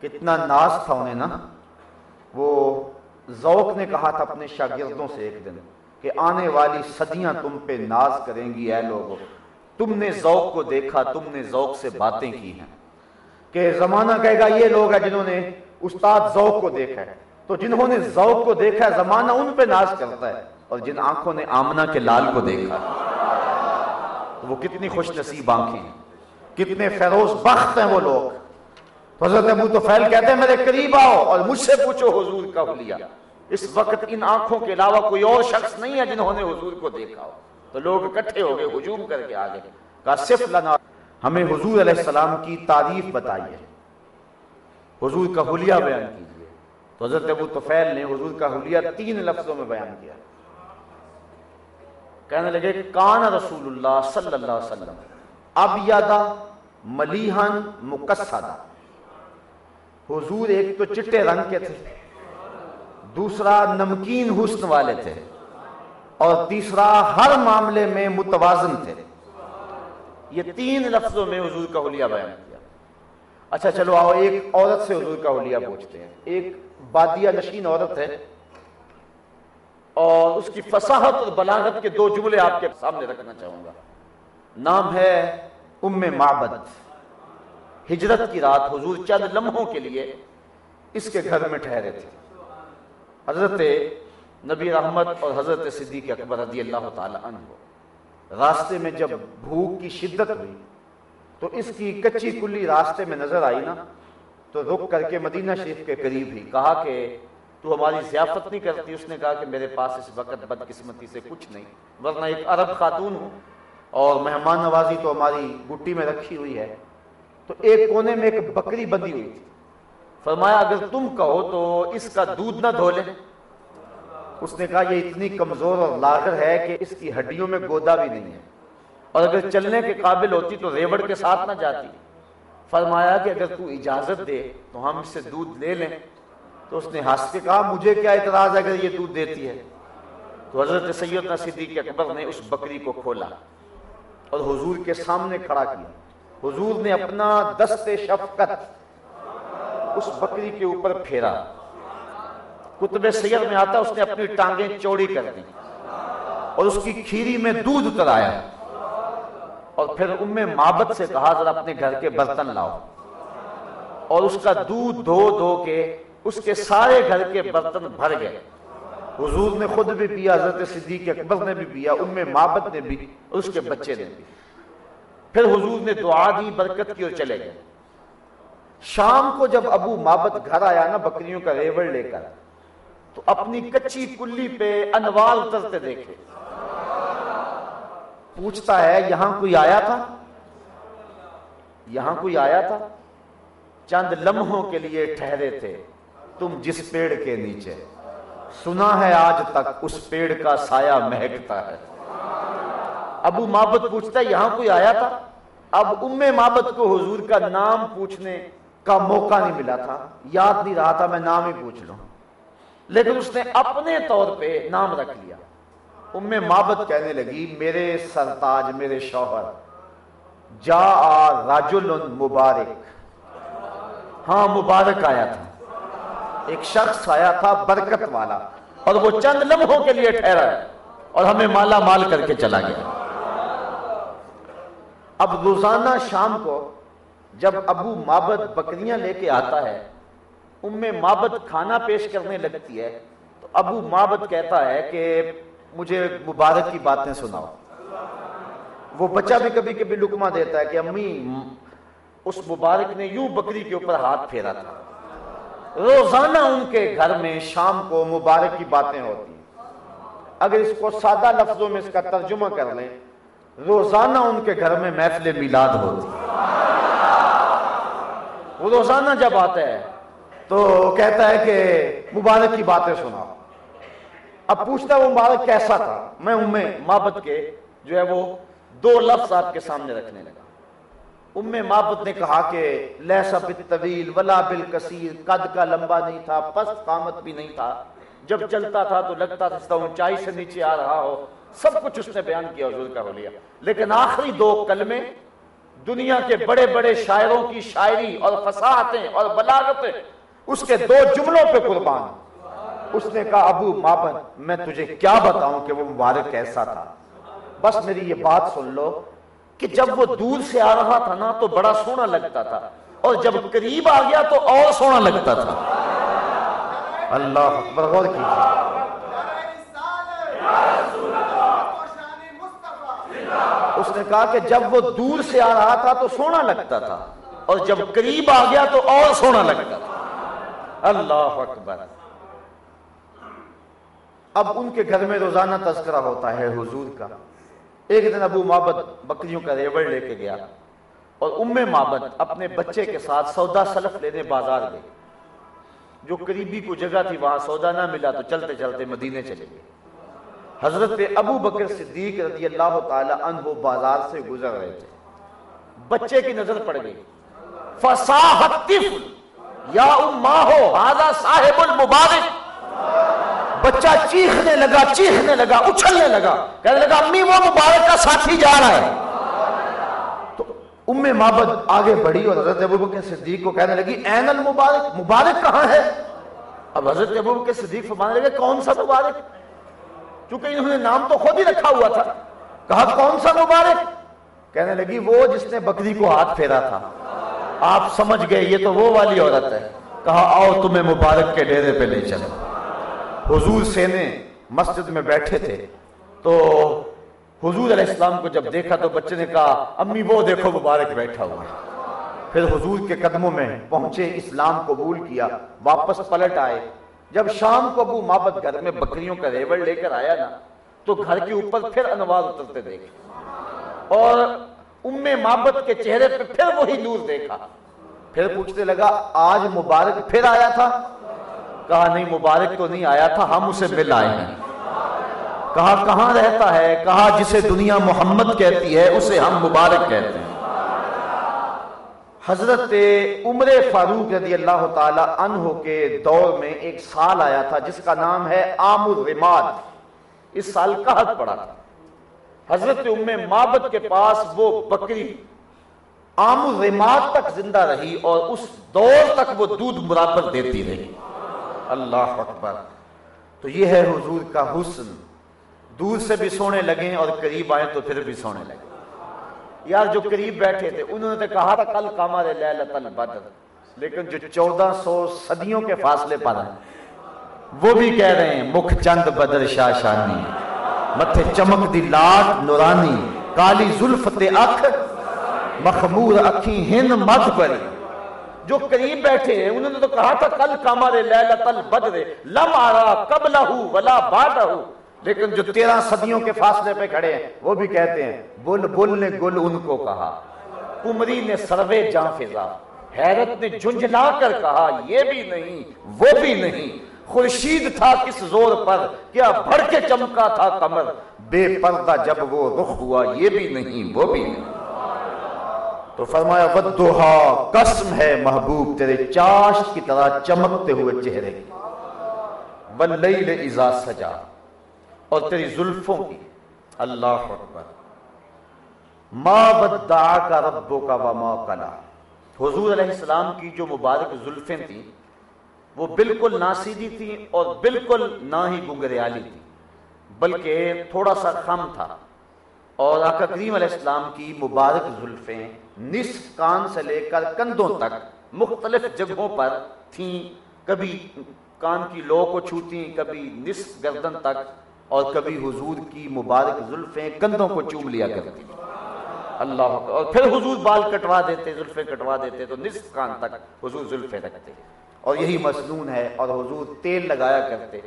کتنا ناز تھا انہیں نا۔ وہ ذوق نے کہا تھا اپنے شاگردوں سے ایک دن کہ آنے والی صدیاں تم پہ ناز کریں گی، اے لوگوں تم نے ذوق کو دیکھا، تم نے ذوق سے باتیں کی ہیں۔ کہ زمانہ کہے گا، یہ لوگ ہیں جنہوں نے استاد ذوق کو دیکھا ہے۔ تو جنہوں نے ذوق کو دیکھا ہے، زمانہ ان پہ ناز کرتا ہے۔ اور جن آنکھوں نے آمنہ کے لال کو دیکھا۔ تو وہ کتنی خوش نصیب آنکھیں ہیں۔ کتنے فیروز بخت ہیں وہ لوگ۔ حضرت ابو تو فیل کہتے ہیں، میرے قریب آؤ اور مجھ سے پوچھو حضور کا حلیہ اس وقت ان آنکھوں کے علاوہ کوئی اور شخص نہیں ہے جنہوں نے حضور کو دیکھا ہو۔ تو لوگ اکٹھے ہو گئے، ہجوم کر کے آگے۔ کہا، صرف لنا، ہمیں حضور علیہ السلام کی تعریف بتائیے۔ حضور کا حلیہ بیان کیجیے۔ تو حضرت ابو طفیل نے حضور کا حلیہ تین لفظوں میں بیان کیا۔ کہنے لگے، کان رسول اللہ صلی اللہ علیہ وسلم۔ ابیادہ ملیحن مقصدہ۔ حضور ایک تو چٹے رنگ کے تھے، دوسرا نمکین حسن والے تھے، اور تیسرا ہر معاملے میں متوازن تھے۔ یہ تین لفظوں میں حضور کا حلیہ بیان کیا۔ اچھا چلو آؤ، ایک عورت سے حضور کا حلیہ پوچھتے ہیں۔ ایک بادیہ نشین عورت ہے، اور اس کی فصاحت اور بلاغت کے دو جملے آپ کے سامنے رکھنا چاہوں گا۔ نام ہے ام معبد۔ ہجرت کی رات حضور چند لمحوں کے لیے اس کے گھر میں ٹھہرے تھے۔ حضرت نبی رحمت اور حضرت صدیق اکبر رضی اللہ تعالی عنہ۔ راستے میں جب بھوک کی شدت ہوئی، تو اس کی کچی کلی راستے میں نظر آئی نا، تو رک کر کے مدینہ شریف کے قریب ہی کہا کہ تو ہماری ضیافت نہیں کرتی۔ اس نے کہا کہ میرے پاس اس وقت بدقسمتی سے کچھ نہیں، ورنہ ایک عرب خاتون ہوں۔ اور مہمان نوازی تو ہماری گٹی میں رکھی ہوئی ہے۔ تو ایک کونے میں ایک بکری بندی ہوئی۔ تھی فرمایا، اگر تم کہو تو اس کا دودھ نہ دھو لیں اس نے کہا، یہ اتنی کمزور اور لاغر ہے کہ اس کی ہڈیوں میں گودا بھی نہیں ہے۔ اور اگر چلنے کے قابل ہوتی تو ریوڑ کے ساتھ نہ جاتی۔ فرمایا کہ اگر تو اجازت دے تو ہم اس سے دودھ لے لیں۔ تو اس نے ہنس کے کہا، مجھے کیا اعتراض ہے اگر یہ دودھ دیتی ہے؟ تو حضرت سیدنا صدیق اکبر نے اس بکری کو کھولا۔ اور حضور کے سامنے کھڑا کیا۔ حضور نے اپنا دست شفقت اس بکری کے اوپر پھیرا۔ کتب سیر میں آتا، اس نے اپنی ٹانگیں چوڑی کر دی اور اس کی کھیری میں دودھ اتر آیا اور پھر ام مابت سے کہا، ذرا اپنے گھر کے برتن لاؤ۔ اور اس کا دودھ دھو دھو کے اس کے سارے گھر کے برتن بھر گئے۔ حضور نے خود بھی پیا، حضرت صدیق اکبر نے بھی پیا، ام مابت نے بھی، اس کے بچے نے بھی۔ پھر حضور نے دعا دی، برکت کی اور چلے گئے۔ شام کو جب ابو مابت گھر آیا نا، بکریوں کا ریوڑ لے کر، تو اپنی کچی کلی پہ انوار اترتے دیکھے۔ پوچھتا ہے، یہاں کوئی آیا تھا؟ یہاں کوئی آیا تھا؟ چند لمحوں کے لیے ٹھہرے تھے، تم جس پیڑ کے نیچے۔ سنا ہے آج تک اس پیڑ کا سایہ مہکتا ہے۔ ابو مابت پوچھتا ہے، یہاں کوئی آیا تھا؟ اب ام مابت کو حضور کا نام پوچھنے کا موقع نہیں ملا تھا۔ یاد نہیں رہا تھا، میں نام ہی پوچھ لوں۔ لیکن اس نے اپنے طور پہ نام رکھ لیا۔ ام مابت کہنے لگی، میرے سرتاج، میرے شوہر جا راجل مبارک۔ ہاں مبارک آیا تھا۔ ایک شخص آیا تھا برکت والا اور وہ چند لمحوں کے لیے ٹھہرا ہے اور ہمیں مالا مال کر کے چلا گیا۔ اب روزانہ شام کو جب ابو مابد بکریاں لے کے آتا ہے، ام مابد کھانا پیش کرنے لگتی ہے، تو ابو مابد کہتا ہے کہ مجھے مبارک کی باتیں سناؤ۔ وہ بچہ بھی کبھی کبھی لکما دیتا ہے کہ امی، اس مبارک نے یوں بکری کے اوپر ہاتھ پھیرا تھا۔ روزانہ ان کے گھر میں شام کو مبارک کی باتیں ہوتی اگر اس کو سادہ لفظوں میں اس کا ترجمہ کر لیں، روزانہ ان کے گھر میں محفل میلاد ہوتی وہ روزانہ جب آتا ہے تو کہتا ہے کہ مبارک کی باتیں سنا اب پوچھتا ہے وہ مبارک کیسا تھا؟ میں ام محبت کے جو ہے وہ دو لفظ آپ کے سامنے رکھنے لگا۔ ام محبت نے کہا کہ لیسا بالطویل ولا بالکثیر، قد کا لمبا نہیں تھا پست قامت بھی نہیں تھا۔ جب چلتا تھا تو لگتا تھا اونچائی سے نیچے آ رہا ہو۔ سب کچھ اس نے بیان کیا، حضور کا حلیہ لیکن آخری دو کلمے دنیا کے بڑے بڑے شاعروں کی شاعری اور فصاحتیں اور بلاغتیں، اس کے دو جملوں پہ قربان۔ اس نے کہا، ابو مابن، میں تجھے کیا بتاؤں کہ وہ مبارک کیسا تھا؟ بس میری یہ بات سن لو۔ کہ جب وہ دور سے آ رہا تھا نا تو بڑا سونا لگتا تھا اور جب قریب آ گیا تو اور سونا لگتا تھا۔ اللہ اکبر، غور کیجیے۔ اس نے کہا کہ جب وہ دور سے آ رہا تھا تو سونا لگتا تھا اور جب قریب آ گیا تو اور سونا لگتا تھا۔ اللہ اکبر۔ اب ان کے گھر میں روزانہ تذکرہ ہوتا ہے حضور کا۔ ایک دن ابو محبت بکریوں کا ریوڑ لے کے گیا اور ام محبت اپنے بچے کے ساتھ سودا سلف لینے بازار گئے۔ جو قریبی کو جگہ تھی، وہاں سودا نہ ملا تو چلتے چلتے مدینے چلے گئے۔ حضرت ابو بکر صدیق رضی اللہ تعالی عنہ بازار سے گزر رہے تھے۔ بچے کی نظر پڑ گئی۔ فصاحت یا اماں ہو صاحب المبارک۔ بچہ چیخنے لگا چیخنے لگا، اچھلنے لگا۔ کہنے لگا، امی، وہ مبارک کا ساتھی جا رہا ہے. تو ام مابد آگے بڑھی اور حضرت ابو بکر صدیق کو کہنے لگی، این المبارک، مبارک کہاں ہے؟ اب حضرت ابو بکر صدیق فرمانے لگے، کون سا مبارک؟ چونکہ انہوں نے نام تو خود ہی رکھا ہوا تھا۔ کہا، کون سا مبارک؟ کہنے لگی، وہ جس نے بکری کو ہاتھ پھیرا تھا۔ آپ سمجھ گئے، یہ تو وہ والی عورت ہے۔ کہا، آؤ تمہیں مبارک کے ڈیرے پہ لے چلو۔ حضور سینے مسجد میں بیٹھے تھے۔ تو حضور علیہ السلام کو جب دیکھا تو بچے نے کہا، امی وہ دیکھو، مبارک بیٹھا ہوا پھر حضور کے قدموں میں پہنچے، اسلام قبول کیا، واپس پلٹ آئے۔ جب شام کو ابو محبت گھر میں بکریوں کا ریوڑ لے کر آیا نا، تو گھر کے اوپر پھر انوار اترتے دیکھے۔ اور ام محبت کے چہرے پہ پھر وہی نور دیکھا۔ پھر پوچھتے لگا، آج مبارک پھر آیا تھا؟ کہا نہیں، مبارک تو نہیں آیا تھا، ہم اسے مل آئے ہیں۔ کہا، کہاں رہتا ہے؟ کہا، جسے دنیا محمد کہتی ہے، اسے ہم مبارک کہتے ہیں۔ حضرت عمر فاروق رضی اللہ تعالی عنہ کے دور میں ایک سال آیا تھا، جس کا نام ہے عام الرماد۔ اس سال قحط پڑا۔ تھا حضرت ام مابت کے پاس وہ بکری عام الرماد تک زندہ رہی اور اس دور تک وہ دودھ برابر دیتی رہی۔ اللہ اکبر۔ تو یہ ہے حضور کا حسن۔ دور سے بھی سونے لگے اور قریب آئے تو پھر بھی سونے لگے۔ یار جو قریب بیٹھے تھے، انہوں نے تو کہا تھا، کل کامر لیلت البدر لیکن جو چودہ سو صدیوں کے فاصلے پر ہیں وہ بھی کہہ رہے ہیں، مکھ چند بدر شاشانی متھے چمک دی لاٹ نورانی، کالی ظلفت اکھ، مخمور اکھی ہن مدھ پری۔ جو قریب بیٹھے ہیں، انہوں نے تو کہا تھا، کل کامر لیلت البدر، لم آرا قبلہو ولا بعدہو. لیکن جو تیرہ صدیوں کے فاصلے پہ کھڑے ہیں، وہ بھی کہتے ہیں، بل بل نے گل ان کو کہا۔ کمری نے سروے جان فضا، حیرت نے جنجلا کر کہا، یہ بھی نہیں، وہ بھی نہیں۔ خورشید تھا کس زور پر، کیا بھر کے چمکا تھا کمر بے پردہ جب وہ رخ ہوا، یہ بھی نہیں، وہ بھی نہیں۔ تو فرمایا ودوہا قسم ہے محبوب، تیرے چاشت کی طرح چمکتے ہوئے چہرے واللیل اذا سجا۔ اور تیری زلفوں کی۔ اللہ اکبر۔ ما بدعا کا ربو کا وما کلا حضور علیہ السلام کی جو مبارک زلفیں تھیں، وہ بالکل نہ سیدھی تھیں اور بالکل نہ ہی گنگریالی تھی بلکہ تھوڑا سا خم تھا۔ اور آقا کریم علیہ السلام کی مبارک زلفیں نصف کان سے لے کر کندھوں تک مختلف جگہوں پر تھیں۔ کبھی کان کی لو کو چھوتی، کبھی نصف گردن تک، اور کبھی حضور کی مبارک زلفیں کندھوں کو چوم لیا کرتی۔ اللہ اور پھر حضور بال کٹوا دیتے، زلفیں کٹوا دیتے، تو نصف کان تک حضور زلفیں رکھتے۔ اور یہی مسنون ہے، اور حضور تیل لگایا کرتے۔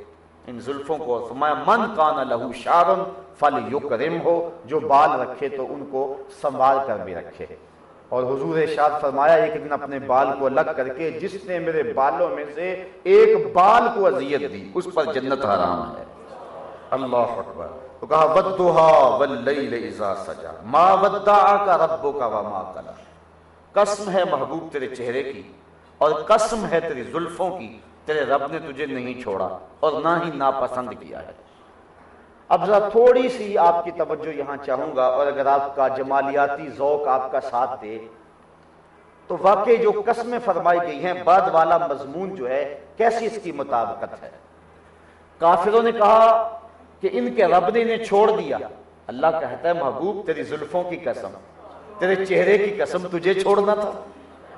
ان زلفوں کو فرمایا، من کان لہو شارن فل یکرم ہو جو بال رکھے تو ان کو سنبھال کر بھی رکھے۔ اور حضور ارشاد فرمایا ایک دن اپنے بال کو الگ کر کے جس نے میرے بالوں میں سے ایک بال کو اذیت دی، اس پر جنت حرام ہے۔ اللہ اکبر۔ تو کہا ودوہا واللیل اذا سجا۔ ما ودعا ربو وما کلا قسم ہے محبوب تیرے چہرے کی اور قسم ہے تیری زلفوں کی۔ تیرے رب نے تجھے نہیں چھوڑا اور نہ ہی ناپسند کیا ہے۔ اب ذرا تھوڑی سی آپ کی توجہ یہاں چاہوں گا اور اگر آپ کا جمالیاتی ذوق آپ کا ساتھ دے، تو واقعی جو قسمیں فرمائی گئی ہیں، بعد والا مضمون جو ہے، کیسی اس کی مطابقت ہے؟ کافروں نے کہا کہ ان کے رب نے انہیں چھوڑ دیا۔ اللہ کہتا ہے، محبوب، تیری زلفوں کی قسم، تیرے چہرے کی قسم تجھے چھوڑنا تھا۔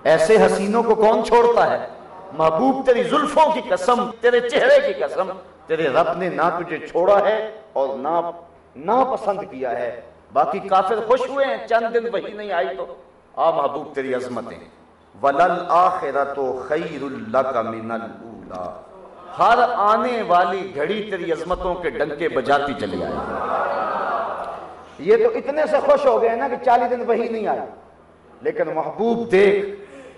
ایسے حسینوں کو کون چھوڑتا ہے؟ محبوب، تیری زلفوں کی قسم، تیرے چہرے کی قسم۔ تیرے رب نے نہ تجھے چھوڑا ہے اور نہ نہ پسند کیا ہے۔ باقی کافر خوش ہوئے ہیں، چند دن وہی نہیں آئی تو۔ آ محبوب، تیری عظمتیں۔ ولل آخرت خیر اللہ کا من الاولا ہر آنے والی گھڑی تیری عظمتوں کے ڈنکے بجاتی چلی آئی۔ یہ تو اتنے سے خوش ہو گئے نا کہ چالی دن وہی نہیں آئی لیکن محبوب، دیکھ،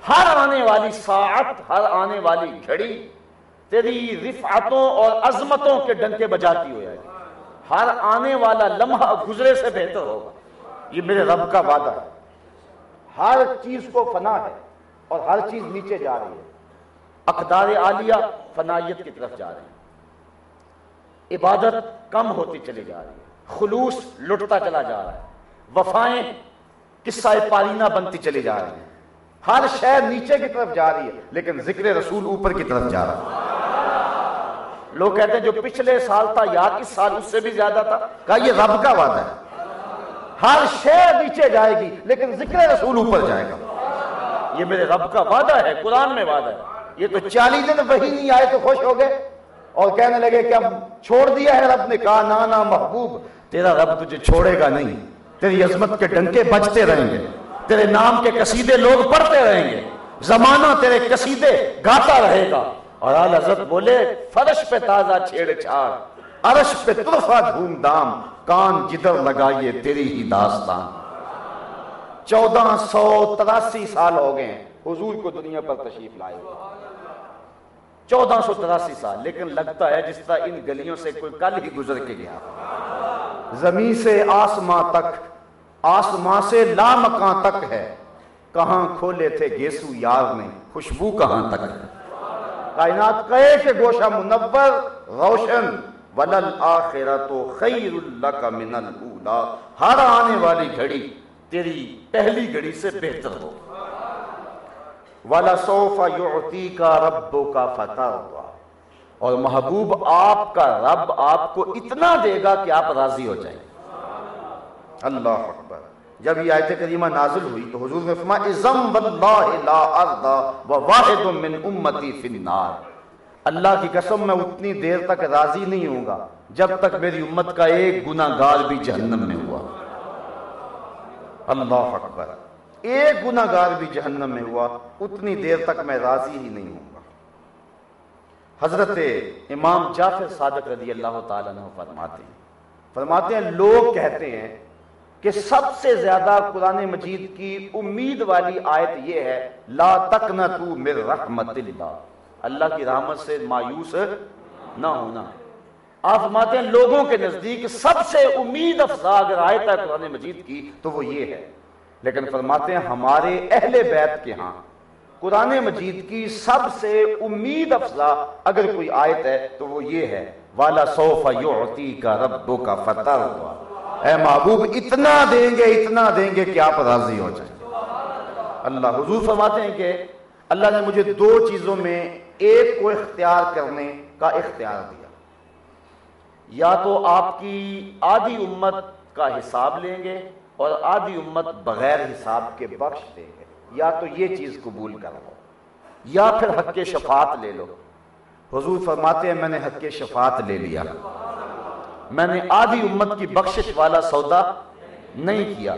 ہر آنے والی ساعت، ہر آنے والی گھڑی تیری رفعتوں اور عظمتوں کے ڈنکے بجاتی ہو جائے ہر آنے والا لمحہ گزرے سے بہتر ہوگا۔ یہ میرے رب کا وعدہ ہے۔ ہر چیز کو فنا ہے اور ہر چیز نیچے جا رہی ہے۔ اقدار عالیہ فنائیت کی طرف جا رہے ہیں۔ عبادت کم ہوتی چلی جا رہی ہے۔ خلوص لٹتا چلا جا رہا ہے۔ وفائیں قصہ پارینہ بنتی چلی جا رہی ہیں۔ ہر شہر نیچے کی طرف جا رہی ہے، لیکن ذکر رسول اوپر کی طرف جا رہا ہے۔ لوگ کہتے ہیں جو پچھلے سال تھا یاد اس سال، اس سے بھی زیادہ تھا۔ کہا، یہ رب کا وعدہ ہے۔ ہر شہر نیچے جائے گی، لیکن ذکر رسول اوپر جائے گا۔ یہ میرے رب کا وعدہ ہے، قرآن میں وعدہ ہے۔ یہ تو چالیس دن وہی نہیں آئے تو خوش ہو گئے۔ اور کہنے لگے کہ اب چھوڑ دیا ہے رب نے، کہا، نانا محبوب، تیرا رب تجھے چھوڑے گا نہیں۔ تیری عظمت کے ڈنکے بجتے رہیں گے۔ تیرے نام کے قصیدے لوگ پڑھتے رہیں گے۔ زمانہ تیرے قصیدے گاتا رہے گا۔ اور آل حضرت بولے، فرش پہ تازہ چھیڑ چھاڑ، عرش پہ طرفہ دھوم دام کان جدر لگائیے تیری ہی داستان۔ چودہ سو تراسی سال ہو گئے ہیں، حضور کو دنیا پر تشریف لائے ہوئے۔ چودہ سو تراسی سال، لیکن لگتا ہے جس طرح ان گلیوں سے کوئی کل ہی گزر کے گیا۔ زمین سے آسماں تک، آسماں سے لامکاں تک ہے۔ کہاں کھولے تھے گیسو یار نے، خوشبو کہاں تک ہے؟ کائنات کہے کہ گوشہ منور روشن، ولل آخرت خیر لک من الاولا ہر آنے والی گھڑی تیری پہلی گھڑی سے بہتر ہو۔ والا صوفہ یعطی کا ربو کا فتح ہوا اور محبوب آپ کا رب آپ کو اتنا دے گا کہ آپ راضی ہو جائیں۔ اللہ اکبر۔ جب یہ آیت کریمہ نازل ہوئی تو حضور نے فرمایا ازم واللہ لا ارضا وواحد من امتی فی النار اللہ کی قسم، میں اتنی دیر تک راضی نہیں ہوں گا جب تک میری امت کا ایک گناہگار بھی جہنم میں ہوا۔ اللہ اکبر۔ ایک گناہگار بھی جہنم میں ہوا، اتنی دیر تک میں راضی ہی نہیں ہوں گا۔ حضرت امام جعفر صادق رضی اللہ تعالیٰ عنہ فرماتے ہیں۔ فرماتے ہیں، لوگ کہتے ہیں کہ سب سے زیادہ قرآن مجید کی امید والی آیت یہ ہے، لا تقنطو من رحمت اللہ۔ اللہ کی رحمت سے مایوس نہ ہونا۔ آپ فرماتے ہیں، لوگوں کے نزدیک سب سے امید افزا اگر آیت ہے قرآن مجید کی، تو وہ یہ ہے۔ لیکن فرماتے ہیں، ہمارے اہل بیت کے ہاں قرآن مجید کی سب سے امید افزا اگر کوئی آیت ہے، تو وہ یہ ہے۔ والا سوف یعطی کا ربو کا فتح ہوا اے محبوب، اتنا دیں گے، اتنا دیں گے کہ آپ راضی ہو جائیں۔ اللہ حضور فرماتے ہیں کہ اللہ نے مجھے دو چیزوں میں ایک کو اختیار کرنے کا اختیار دیا۔ یا تو آپ کی آدھی امت کا حساب لیں گے اور آدھی امت بغیر حساب کے بخش دیں گے۔ یا تو یہ چیز قبول کر لو، یا پھر حق شفاعت لے لو۔ حضور فرماتے ہیں، میں نے حق شفاعت لے لیا۔ میں نے آدھی امت کی بخشش والا سودا نہیں کیا۔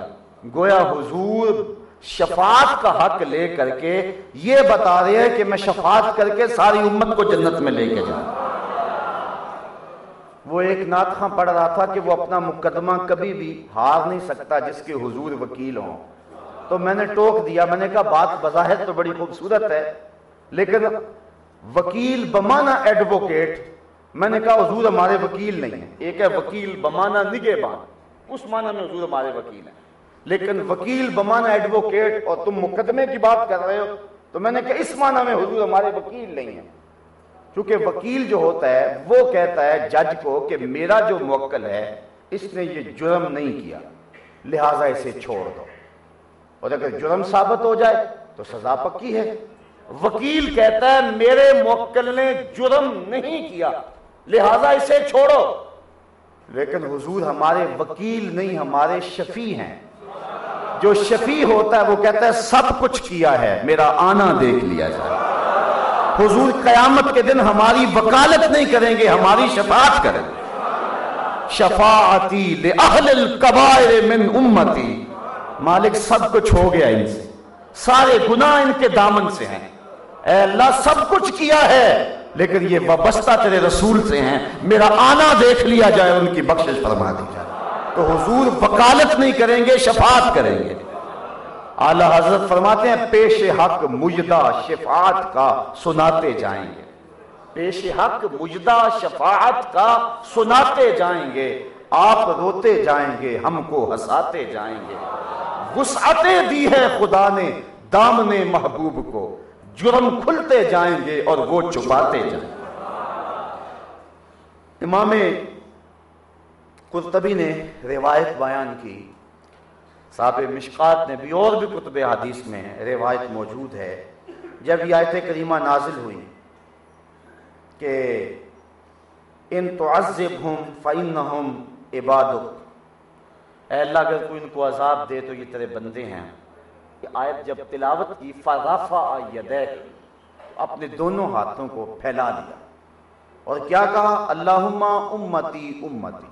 گویا حضور شفاعت کا حق لے کر کے یہ بتا رہے ہیں کہ میں شفاعت کر کے ساری امت کو جنت میں لے کے جاؤں۔ وہ ایک ناتخاں پڑھ رہا تھا کہ وہ اپنا مقدمہ کبھی بھی ہار نہیں سکتا جس کے حضور وکیل ہوں۔ تو میں نے ٹوک دیا، میں نے کہا بات بظاہر تو بڑی خوبصورت ہے، لیکن وکیل بمانا ایڈوکیٹ میں نے کہا حضور ہمارے وکیل نہیں ہیں۔ ایک ہے وکیل بمانا نگے بان اس معنی میں حضور ہمارے وکیل ہیں۔ لیکن وکیل بمانا ایڈوکیٹ اور تم مقدمے کی بات کر رہے ہو تو میں نے کہا اس معنی میں حضور ہمارے وکیل نہیں ہیں۔ کیونکہ وکیل جو ہوتا ہے وہ کہتا ہے جج کو کہ میرا جو موکل ہے اس نے یہ جرم نہیں کیا لہٰذا اسے چھوڑ دو۔ اور اگر جرم ثابت ہو جائے تو سزا پکی ہے۔ وکیل کہتا ہے میرے موکل نے جرم نہیں کیا۔ لہذا اسے چھوڑو۔ لیکن حضور ہمارے وکیل نہیں، ہمارے شفیع ہیں۔ جو شفیع ہوتا ہے، وہ کہتا ہے، سب کچھ کیا ہے، میرا آنا دیکھ لیا جائے۔ حضور قیامت کے دن ہماری وکالت نہیں کریں گے، ہماری شفاعت کریں گے۔ شفاعتی لأہل القبائر من امتی مالک، سب کچھ ہو گیا ان سے۔ سارے گناہ ان کے دامن سے ہیں۔ اے اللہ، سب کچھ کیا ہے۔ لیکن یہ وابستہ تیرے رسول سے ہیں، میرا آنا دیکھ لیا جائے، ان کی بخشش فرما دی جائے۔ تو حضور وکالت نہیں کریں گے، شفاعت کریں گے۔ اعلی حضرت فرماتے ہیں، پیش حق مجدہ شفاعت کا سناتے جائیں گے۔ پیش حق مجدہ شفاعت کا سناتے جائیں گے۔ آپ روتے جائیں گے، ہم کو ہساتے جائیں گے۔ وسعتیں دی ہے خدا نے، دامن محبوب کو۔ جرم کھلتے جائیں گے اور وہ چھپاتے جائیں گے۔ امام قرطبی نے روایت بیان کی۔ صاحب مشکات نے بھی اور بھی کتب حدیث میں روایت موجود ہے۔ جب یہ آیت کریمہ نازل ہوئی کہ ان تعذبہم فإنہم عبادک۔ اے اللہ، اگر کوئی ان کو عذاب دے تو یہ تیرے بندے ہیں۔ یہ آیت جب تلاوت کی فَرَفَعَ يَدَيْكَ اپنے دونوں ہاتھوں کو پھیلا دیا۔ اور کیا کہا؟ اللہم امتی امتی۔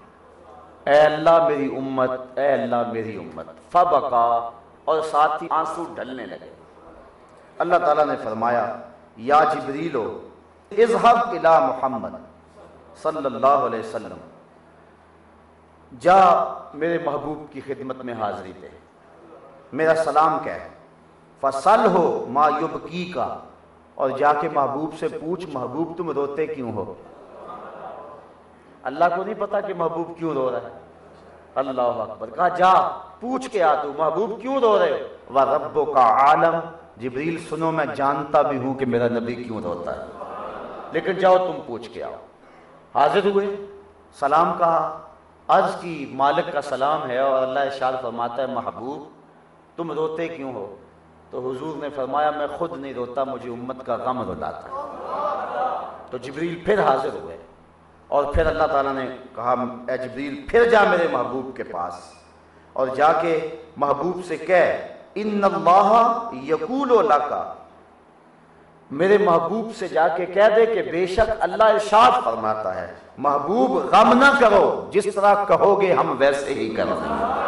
اے اللہ میری امت، اے اللہ میری امت۔ فبقا اور ساتھ ہی آنسو ڈھلنے لگے۔ اللہ تعالیٰ نے فرمایا، یا جبریلو اظہب الى محمد صلی اللہ علیہ وسلم۔ جا میرے محبوب کی خدمت میں حاضری دے۔ میرا سلام کہہ۔ فصل ہو ما یبکی کا اور جا کے محبوب سے پوچھ، محبوب تم روتے کیوں ہو؟ اللہ کو نہیں پتا کہ محبوب کیوں رو رہا ہے۔ اللہ اکبر۔ کہا، جا، پوچھ کے آ تو، محبوب کیوں رو رہے ہو؟ وَرَبُّ کا عالم۔ جبریل، سنو، میں جانتا بھی ہوں کہ میرا نبی کیوں روتا ہے۔ لیکن جاؤ، تم پوچھ کے آؤ۔ حاضر ہوئے۔ سلام کہا۔ عرض کی، مالک کا سلام ہے اور اللہ اشار فرماتا ہے، محبوب تم روتے کیوں ہو؟ تو حضور نے فرمایا، میں خود نہیں روتا، مجھے امت کا غم رلاتا تو جبریل پھر حاضر ہوئے اور پھر اللہ تعالیٰ نے کہا، اے جبریل، پھر جا میرے محبوب کے پاس۔ اور جا کے محبوب سے کہہ، ان اللہ یقول لکا میرے محبوب سے جا کے کہہ دے کہ بے شک اللہ ارشاد فرماتا ہے، محبوب غم نہ کرو، جس طرح کہو گے ہم ویسے ہی کر گے۔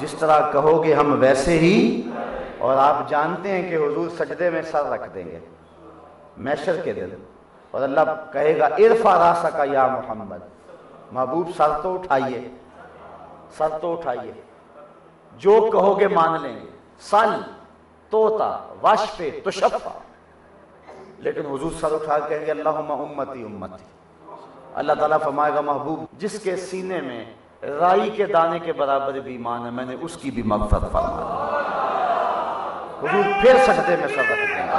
جس طرح کہو گے ہم ویسے ہی، اور آپ جانتے ہیں کہ حضور سجدے میں سر رکھ دیں گے۔ میشر کے دن اور اللہ کہے گا ارفا راسا کا یا محمد۔ محبوب، سر تو اٹھائیے۔ سر تو اٹھائیے۔ جو کہو گے مان لیں گے۔ سل توتا وشف تشفا لیکن حضور سر اٹھا کہیں گے، اللہم امتی امتی۔ اللہ تعالیٰ فرمائے گا، محبوب، جس کے سینے میں رائی کے دانے کے برابر بھی ایمان ہے، میں نے اس کی بھی مغفرت فرما حضور پھر سجدے میں سر رکھ دیں گے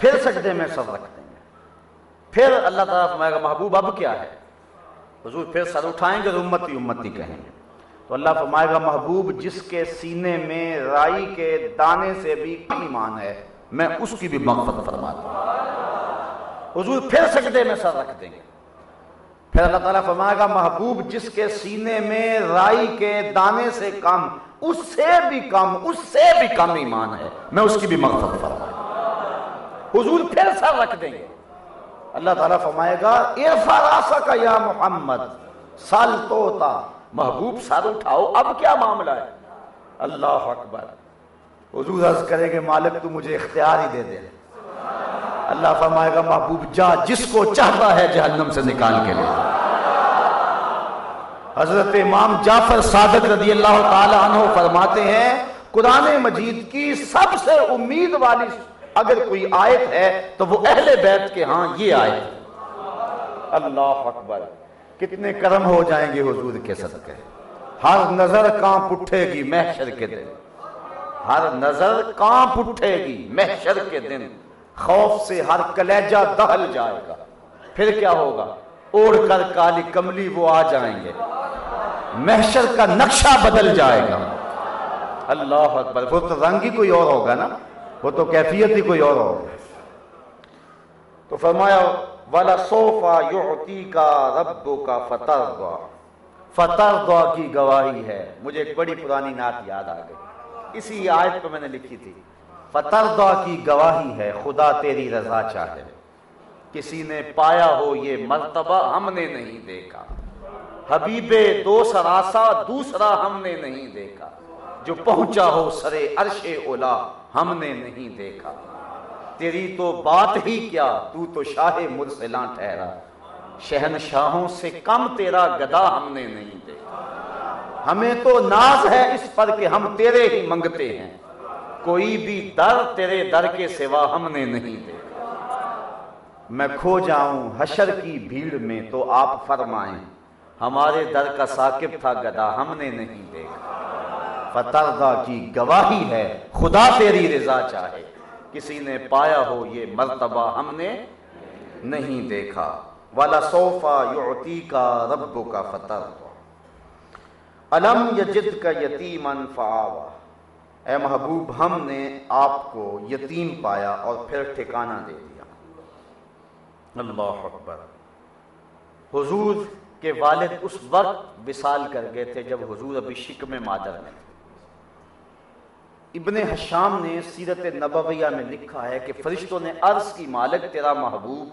پھر سجدے میں سر رکھ دیں۔ گے پھر اللہ تعالیٰ فرمائے گا، محبوب اب کیا ہے؟ حضور پھر سر اٹھائیں گے امتی امتی کہیں گے۔ تو اللہ فرمائے گا، محبوب جس کے سینے میں رائی کے دانے سے بھی ایمان ہے، میں اس کی بھی مغفرت فرما دوں حضور پھر سجدے میں سر رکھ دیں گے۔ پھر اللہ تعالیٰ فرمائے گا، محبوب جس کے سینے میں رائی کے دانے سے کم، اس سے بھی کم، اس سے بھی کم ایمان ہے۔ میں اس کی بھی مغفرت فرما دوں حضور پھر سر رکھ دیں گے۔ اللہ تعالیٰ فرمائے گا ارفا راسا کا یا محمد سال توتا محبوب سر اٹھاؤ، اب کیا معاملہ ہے؟ اللہ اکبر۔ حضور عرض کرے گے، مالک تو مجھے اختیار ہی دے دے۔ اللہ فرمائے گا، محبوب، جا جس کو چاہتا ہے جہنم سے نکال کے لے۔ حضرت امام جعفر صادق رضی اللہ تعالی عنہ فرماتے ہیں، قرآن مجید کی سب سے امید والی اگر کوئی آیت ہے تو وہ اہل بیت کے ہاں یہ آیت۔ اللہ اکبر، کتنے کرم ہو جائیں گے حضور کے صدقے۔ ہر نظر کہاں پٹھے گی محشر کے دن۔ ہر نظر کانپ اٹھے گی محشر کے دن۔ خوف سے ہر کلیجہ دہل جائے گا۔ پھر کیا ہوگا؟ اوڑھ کر کالی کملی وہ آ جائیں گے۔ محشر کا نقشہ بدل جائے گا۔ اللہ اکبر۔ وہ تو رنگ ہی کوئی اور ہوگا نا؟ وہ تو کیفیت ہی کوئی اور ہوگا۔ تو فرمایا والا صوفا یعطی کا ربو کا فتح دعا فتح دعا کی گواہی ہے۔ مجھے ایک بڑی پرانی نعت یاد آ گئی۔ اسی آیت پہ میں نے لکھی تھی۔ فتح کی گواہی ہے، خدا تیری رضا چاہے۔ کسی نے پایا ہو یہ مرتبہ ہم نے نہیں دیکھا۔ حبیب دو سراسا دوسرا ہم نے نہیں دیکھا۔ جو پہنچا ہو سرے عرش اولا ہم نے نہیں دیکھا۔ تیری تو بات ہی کیا، تو تو شاہ مرسلاں ٹھہرا۔ شہنشاہوں سے کم تیرا گدا ہم نے نہیں دیکھا۔ ہمیں تو ناز ہے اس پر کہ ہم تیرے ہی منگتے ہیں۔ کوئی بھی در تیرے در کے سوا ہم نے نہیں دیکھا۔ میں کھو جاؤں حشر کی بھیڑ میں تو آپ فرمائیں، ہمارے در کا ثاقب تھا گدا، ہم نے نہیں دیکھا۔ فتردہ کی گواہی ہے، خدا تیری رضا چاہے۔ کسی نے پایا ہو یہ مرتبہ ہم نے نہیں دیکھا۔ والا صوفا یعطی کا رب کا فتح علم یجد کا یتیم فآوا اے محبوب، ہم نے آپ کو یتیم پایا اور پھر ٹھکانہ دے دیا۔ اللہ اکبر۔ حضور کے والد اس وقت وصال کر گئے تھے جب حضور ابھی شکم مادر میں تھے۔ ابن حشام نے سیرت نبویہ میں لکھا ہے کہ فرشتوں نے عرض کی، مالک، تیرا محبوب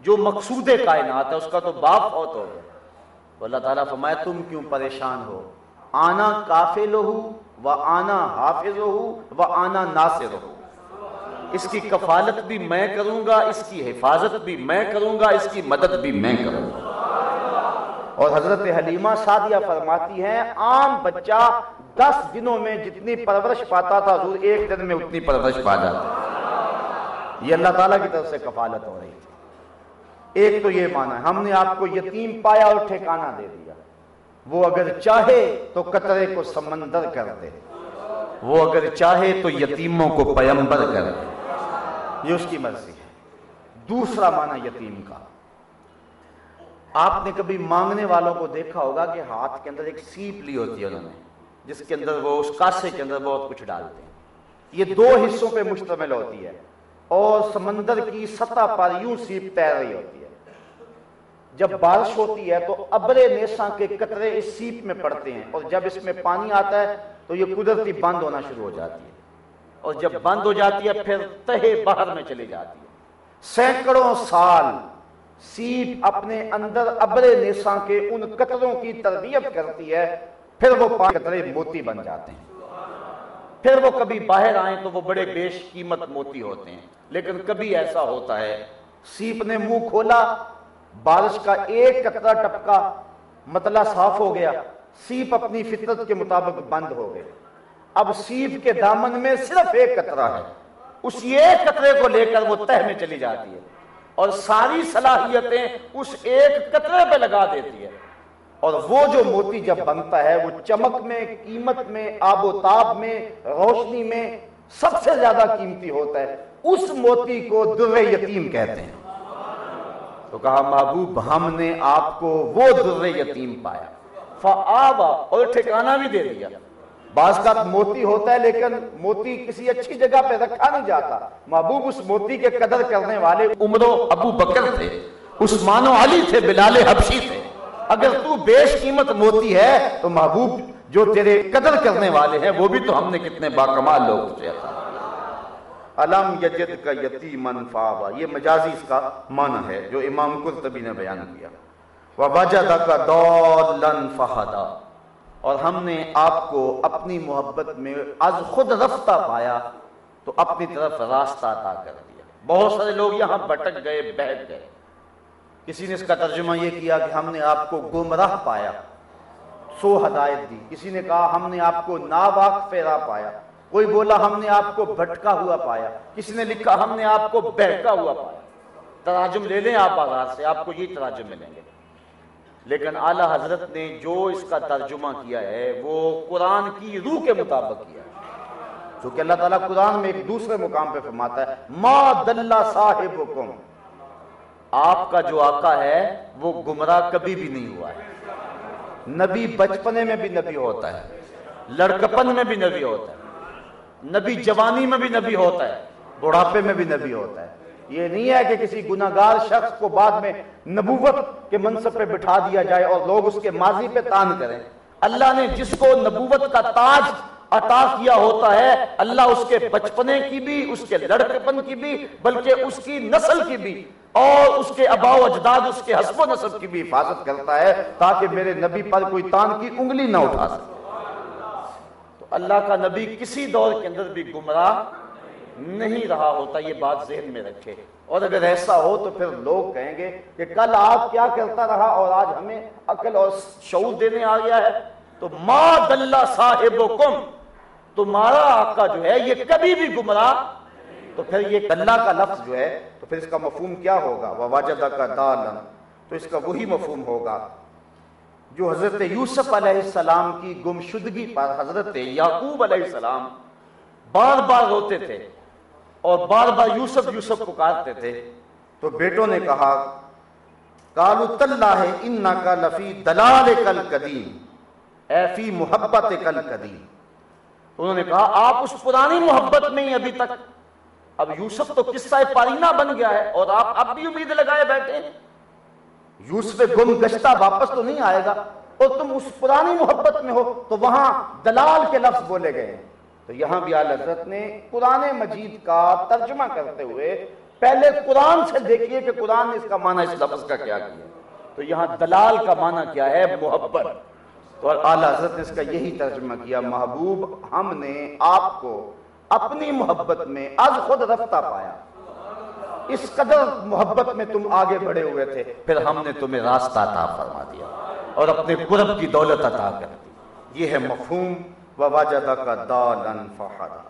جو مقصود کائنات ہے، اس کا تو باپ فوت ہو گیا۔ اللہ تعالیٰ فرمایا، تم کیوں پریشان ہو؟ آنا کافل ہو و آنا حافظ ہو و آنا ناصر ہو اس کی کفالت بھی میں کروں گا، اس کی حفاظت بھی میں کروں گا، اس کی مدد بھی میں کروں گا۔ اور حضرت حلیمہ سادیہ فرماتی ہیں، عام بچہ دس دنوں میں جتنی پرورش پاتا تھا، حضور ایک دن میں اتنی پرورش پا جاتا۔ یہ اللہ تعالیٰ کی طرف سے کفالت ہو رہی تھی۔ ایک تو یہ مانا ہے، ہم نے آپ کو یتیم پایا اور ٹھکانہ دے دیا۔ وہ اگر چاہے تو قطرے کو سمندر کر دے۔ وہ اگر چاہے تو یتیموں کو پیمبر کر دے۔ یہ اس کی مرضی ہے۔ دوسرا معنی یتیم کا۔ آپ نے کبھی مانگنے والوں کو دیکھا ہوگا کہ ہاتھ کے اندر ایک سیپ لی ہوتی ہے انہوں نے، جس کے اندر وہ اس کاسے کے اندر بہت کچھ ڈالتے ہیں۔ یہ دو حصوں پہ مشتمل ہوتی ہے اور سمندر کی سطح پر یوں سیپ تیر رہی ہوتی ہے۔ جب بارش ہوتی ہے تو ابرے نیسا کے قطرے اس سیپ میں پڑتے ہیں اور جب اس میں پانی آتا ہے تو یہ قدرتی بند ہونا شروع ہو جاتی ہے اور جب بند ہو جاتی ہے پھر تہے باہر میں چلی جاتی ہے سینکڑوں سال سیپ اپنے اندر ابرے نیسا کے ان قطروں کی تربیت کرتی ہے، پھر وہ پانچ قطرے موتی بن جاتے ہیں۔ پھر وہ کبھی باہر آئیں تو وہ بڑے بیش قیمت موتی ہوتے ہیں۔ لیکن کبھی ایسا ہوتا ہے، سیپ نے منہ کھولا بارش کا ایک قطرہ ٹپکا مطلع صاف ہو گیا۔ سیپ اپنی فطرت کے مطابق بند ہو گئے۔ اب سیپ کے دامن میں صرف ایک قطرہ ہے۔ اس ایک قطرے کو لے کر وہ تہ میں چلی جاتی ہے۔ اور ساری صلاحیتیں اس ایک قطرے پہ لگا دیتی ہے۔ اور وہ جو موتی جب بنتا ہے، وہ چمک میں، قیمت میں، آب و تاب میں، روشنی میں سب سے زیادہ قیمتی ہوتا ہے۔ اس موتی کو در یتیم کہتے ہیں۔ تو کہا، محبوب، ہم نے آپ کو وہ در یتیم پایا۔ فآبا اور ٹھکانہ بھی دے دیا۔ بعض کا موتی ہوتا ہے، لیکن موتی کسی اچھی جگہ پہ رکھا نہیں جاتا۔ محبوب، اس موتی کے قدر کرنے والے عمرو ابو بکر تھے۔ عثمان و علی تھے، بلال حبشی تھے۔ اگر تو بیش قیمت موتی ہے، تو محبوب جو تیرے قدر کرنے والے ہیں، وہ بھی تو ہم نے کتنے باکمال لوگ تجھے تھا۔ علم یجد کا یتیمن فاوا یہ مجازی اس کا معنی ہے جو امام قرطبی نے بیان کیا۔ وَوَجَدَ کا دولن فہدا، اور ہم نے آپ کو اپنی محبت میں از خود رفتہ پایا، تو اپنی طرف راستہ عطا کر دیا۔ بہت سارے لوگ یہاں بٹک گئے بیٹھ گئے۔ کسی نے اس کا ترجمہ یہ کیا کہ ہم نے آپ کو گمراہ پایا، سو ہدایت دی۔ کسی نے کہا ہم نے آپ کو ناواق فیرا پایا۔ کوئی بولا ہم نے آپ کو بھٹکا ہوا پایا۔ کسی نے لکھا ہم نے آپ کو بہکا ہوا پایا؟ تراجم لے لیں آپ آغاز سے، آپ کو یہ تراجم ملیں گے۔ لیکن اعلی حضرت نے جو اس کا ترجمہ کیا ہے، وہ قرآن کی روح کے مطابق کیا ہے۔ چونکہ اللہ تعالیٰ قرآن میں ایک دوسرے مقام پہ فرماتا ہے، ما دلہ صاحبکم۔ آپ کا جو آقا ہے، وہ گمراہ کبھی بھی نہیں ہوا ہے۔ نبی بچپنے میں بھی نبی ہوتا ہے، لڑکپن میں بھی نبی ہوتا ہے۔ نبی جوانی میں بھی نبی ہوتا ہے، بڑھاپے میں بھی نبی ہوتا ہے۔ یہ نہیں ہے کہ کسی گناہگار شخص کو بعد میں نبوت کے منصب پہ بٹھا دیا جائے اور لوگ اس کے ماضی پہ تان کریں۔ اللہ نے جس کو نبوت کا تاج عطا کیا ہوتا ہے، اللہ اس کے بچپنے کی بھی، اس کے لڑکپن کی بھی، بلکہ اس کی نسل کی بھی اور اس کے ابا و اجداد اس کے حسب و نصب کی بھی حفاظت کرتا ہے تاکہ میرے نبی پر کوئی تان کی انگلی نہ اٹھا سکے۔ اللہ کا نبی کسی دور کے اندر بھی گمراہ نہیں رہا ہوتا، یہ بات ذہن میں رکھے۔ اور اگر ایسا ہو تو پھر لوگ کہیں گے کہ کل آپ کیا کرتا رہا اور آج ہمیں عقل اور شعور دینے آ گیا ہے۔ تو ما دلہ صاحب تمہارا آقا جو ہے یہ کبھی بھی گمراہ تو پھر یہ اللہ کا لفظ جو ہے تو پھر اس کا مفہوم کیا ہوگا؟ واجدہ کا دالن تو اس کا وہی مفہوم ہوگا۔ جو حضرت یوسف علیہ السلام کی گمشدگی پر حضرت یعقوب علیہ السلام بار بار روتے تھے اور بار بار یوسف یوسف پکارتے تھے، تو بیٹوں نے کہا کالو تلّہ ان کا لفی دلال کل قدیم اے فی محبت کل قدیم انہوں نے کہا، آپ اس پرانی محبت میں ہی ابھی تک، اب یوسف تو قصہ پارینہ بن گیا ہے اور آپ اب بھی امید لگائے بیٹھے ہیں۔ یوسف گم گشتہ واپس تو نہیں آئے گا اور تم اس پرانی محبت میں ہو تو وہاں دلال کے لفظ بولے گئے تو یہاں بھی آل حضرت نے قرآن مجید کا ترجمہ کرتے ہوئے پہلے قرآن سے دیکھیے کہ قرآن نے اس کا معنی اس لفظ کا کیا کیا۔ تو یہاں دلال کا معنی کیا ہے؟ محبت۔ تو اعلیٰ حضرت نے اس کا یہی ترجمہ کیا، محبوب، ہم نے آپ کو اپنی محبت میں از خود رفتہ پایا۔ اس قدر محبت میں تم آگے بڑھے ہوئے تھے۔ پھر ہم نے تمہیں راستہ عطا فرما دیا اور اپنے قرب کی دولت عطا کر دی۔ یہ ہے مفہوم وواجدہ کا دالن فہدا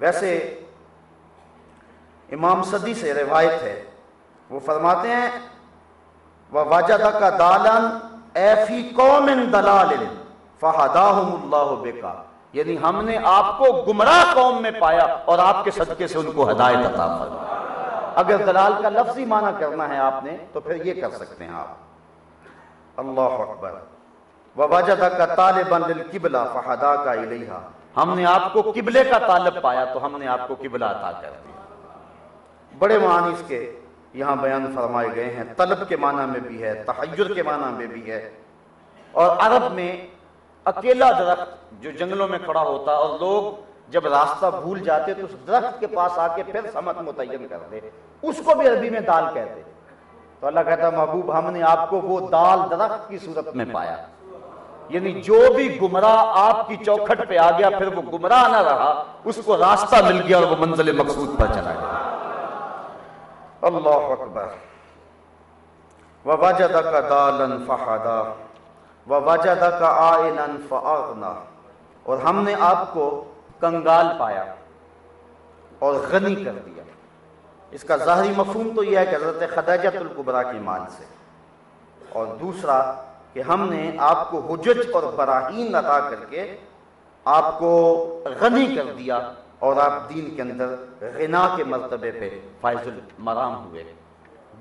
ویسے امام صدی سے روایت ہے وہ فرماتے ہیں وواجدہ کا دالن اے فی قوم دلال فہداہم اللہ بکا۔ یعنی ہم نے آپ کو گمراہ قوم میں پایا اور آپ کے صدقے سے ان کو ہدایت عطا فرمایا اگر دلال کا لفظی معنی کرنا ہے آپ نے، تو پھر یہ کر سکتے ہیں آپ۔ اللہ اکبر۔ وواجدہ کا طالباً للقبلہ فہدا کا الیہا۔ ہم نے آپ کو قبلے کا طالب پایا تو ہم نے آپ کو قبلہ عطا کر دیا۔ بڑے معنی اس کے یہاں بیان فرمائے گئے ہیں۔ طلب کے معنی میں بھی ہے، تحیر کے معنی میں بھی ہے۔ اور عرب میں اکیلا درخت جو جنگلوں میں کھڑا ہوتا اور لوگ جب راستہ بھول جاتے تو اس درخت کے پاس آ کے پھر سمت متعین کرتے اس کو بھی عربی میں دال کہتے تو اللہ کہتا محبوب، ہم نے آپ کو وہ دال درخت کی صورت میں پایا۔ یعنی جو بھی گمراہ آپ کی چوکھٹ پہ آ گیا، پھر وہ گمراہ نہ رہا، اس کو راستہ مل گیا اور وہ منزل مقصود پر چلا گیا۔ اللہ اکبر۔ وواجدہ کا دالن فہدا وواجدہ کا اور ہم نے آپ کو کنگال پایا اور غنی کر دیا۔ اس کا ظاہری مفہوم تو یہ ہے کہ حضرت خدیجت القبرا کی مال سے۔ اور دوسرا کہ ہم نے آپ کو حجج اور براہین عطا کر کے آپ کو غنی کر دیا اور آپ دین کے اندر غنا کے مرتبے پہ فائز المرام ہوئے۔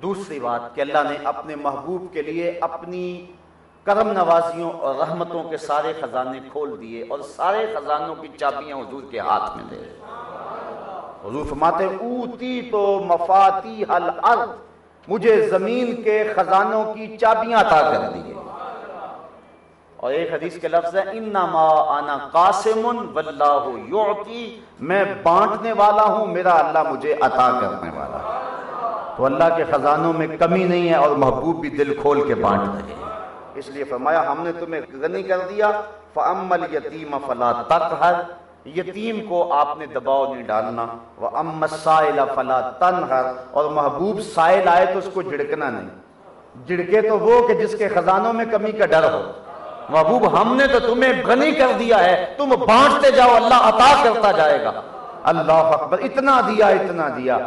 دوسری بات کہ اللہ نے اپنے محبوب کے لیے اپنی کرم نوازیوں اور رحمتوں کے سارے خزانے کھول دیے اور سارے خزانوں کی چابیاں حضور کے ہاتھ میں دے حضور فرماتے اوتی تو مفاتی حل مجھے زمین کے خزانوں کی چابیاں عطا کر دیے اور ایک حدیث کے لفظ ہے، انما انا قاسم واللہ یعطی، میں بانٹنے والا ہوں، میرا اللہ مجھے عطا کرنے والا تو اللہ کے خزانوں میں کمی نہیں ہے اور محبوب بھی دل کھول کے بانٹ رہے ہیں۔ اس لیے فرمایا، ہم نے تمہیں غنی کر دیا فَأَمَّ الْيَتِيمَ فَلَا تَقْهَرْ یتیم کو آپ نے دباؤ نہیں ڈالنا وَأَمَّ السَّائِلَ فَلَا تَنْهَرْ اور محبوب سائل آئے تو اس کو جھڑکنا نہیں۔ جھڑکے تو وہ کہ جس کے خزانوں میں کمی کا ڈر ہو۔ محبوب، ہم نے تو تمہیں غنی کر دیا ہے، تم بانٹتے جاؤ، اللہ عطا کرتا جائے گا۔ اللہ اکبر، اتنا دیا اتنا دیا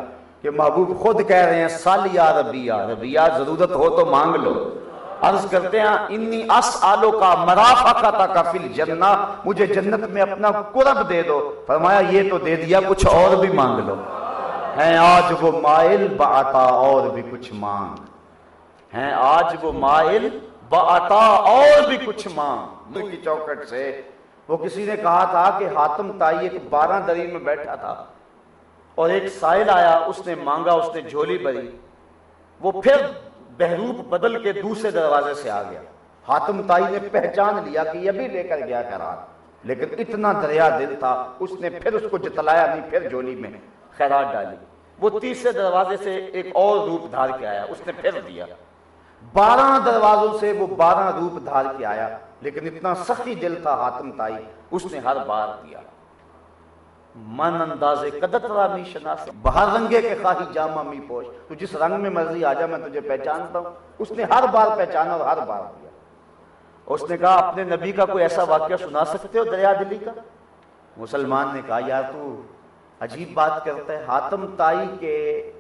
کہ محبوب خود کہہ رہے ہیں سال یا ربی یا ربی ضرورت ہو تو مانگ لو۔ عرض کرتے ہیں، انی اس آلو کا مرافقہ کا فل جنہ مجھے جنت میں اپنا قرب دے دو۔ فرمایا، یہ تو دے دیا، کچھ اور بھی مانگ لو۔ ہیں، آج وہ مائل بعطا اور بھی کچھ مانگ۔ ہیں، آج وہ مائل بعطا اور بھی کچھ مانگ۔ کی چوکٹ سے۔ وہ کسی نے کہا تھا کہ حاتم تائی ایک بارہ دری میں بیٹھا تھا۔ اور ایک سائل آیا، اس نے مانگا، اس نے جھولی بری وہ پھر بہروپ بدل کے دوسرے دروازے سے آ گیا۔ حاتم تائی نے پہچان لیا کہ یہ بھی لے کر گیا کرار لیکن اتنا دریا دل تھا، اس نے پھر اس کو جتلایا نہیں، پھر جولی میں خیرات ڈالی۔ وہ تیسرے دروازے سے ایک اور روپ دھار کے آیا، اس نے پھر دیا۔ بارہ دروازوں سے وہ بارہ روپ دھار کے آیا، لیکن اتنا سخی دل تھا حاتم تائی، اس نے ہر بار دیا۔ من انداز قدت را می شناس۔ بہر رنگے کے خواہی جامع می پوش۔ تو جس رنگ میں مرضی آ جا، میں تجھے پہچانتا ہوں۔ اس نے ہر بار پہچانا اور ہر بار دیا۔ اس نے کہا، اپنے نبی کا کوئی ایسا واقعہ سنا سکتے ہو دریا دلی کا؟ مسلمان نے کہا، یار تو عجیب بات کرتا ہے۔ حاتم تائی کے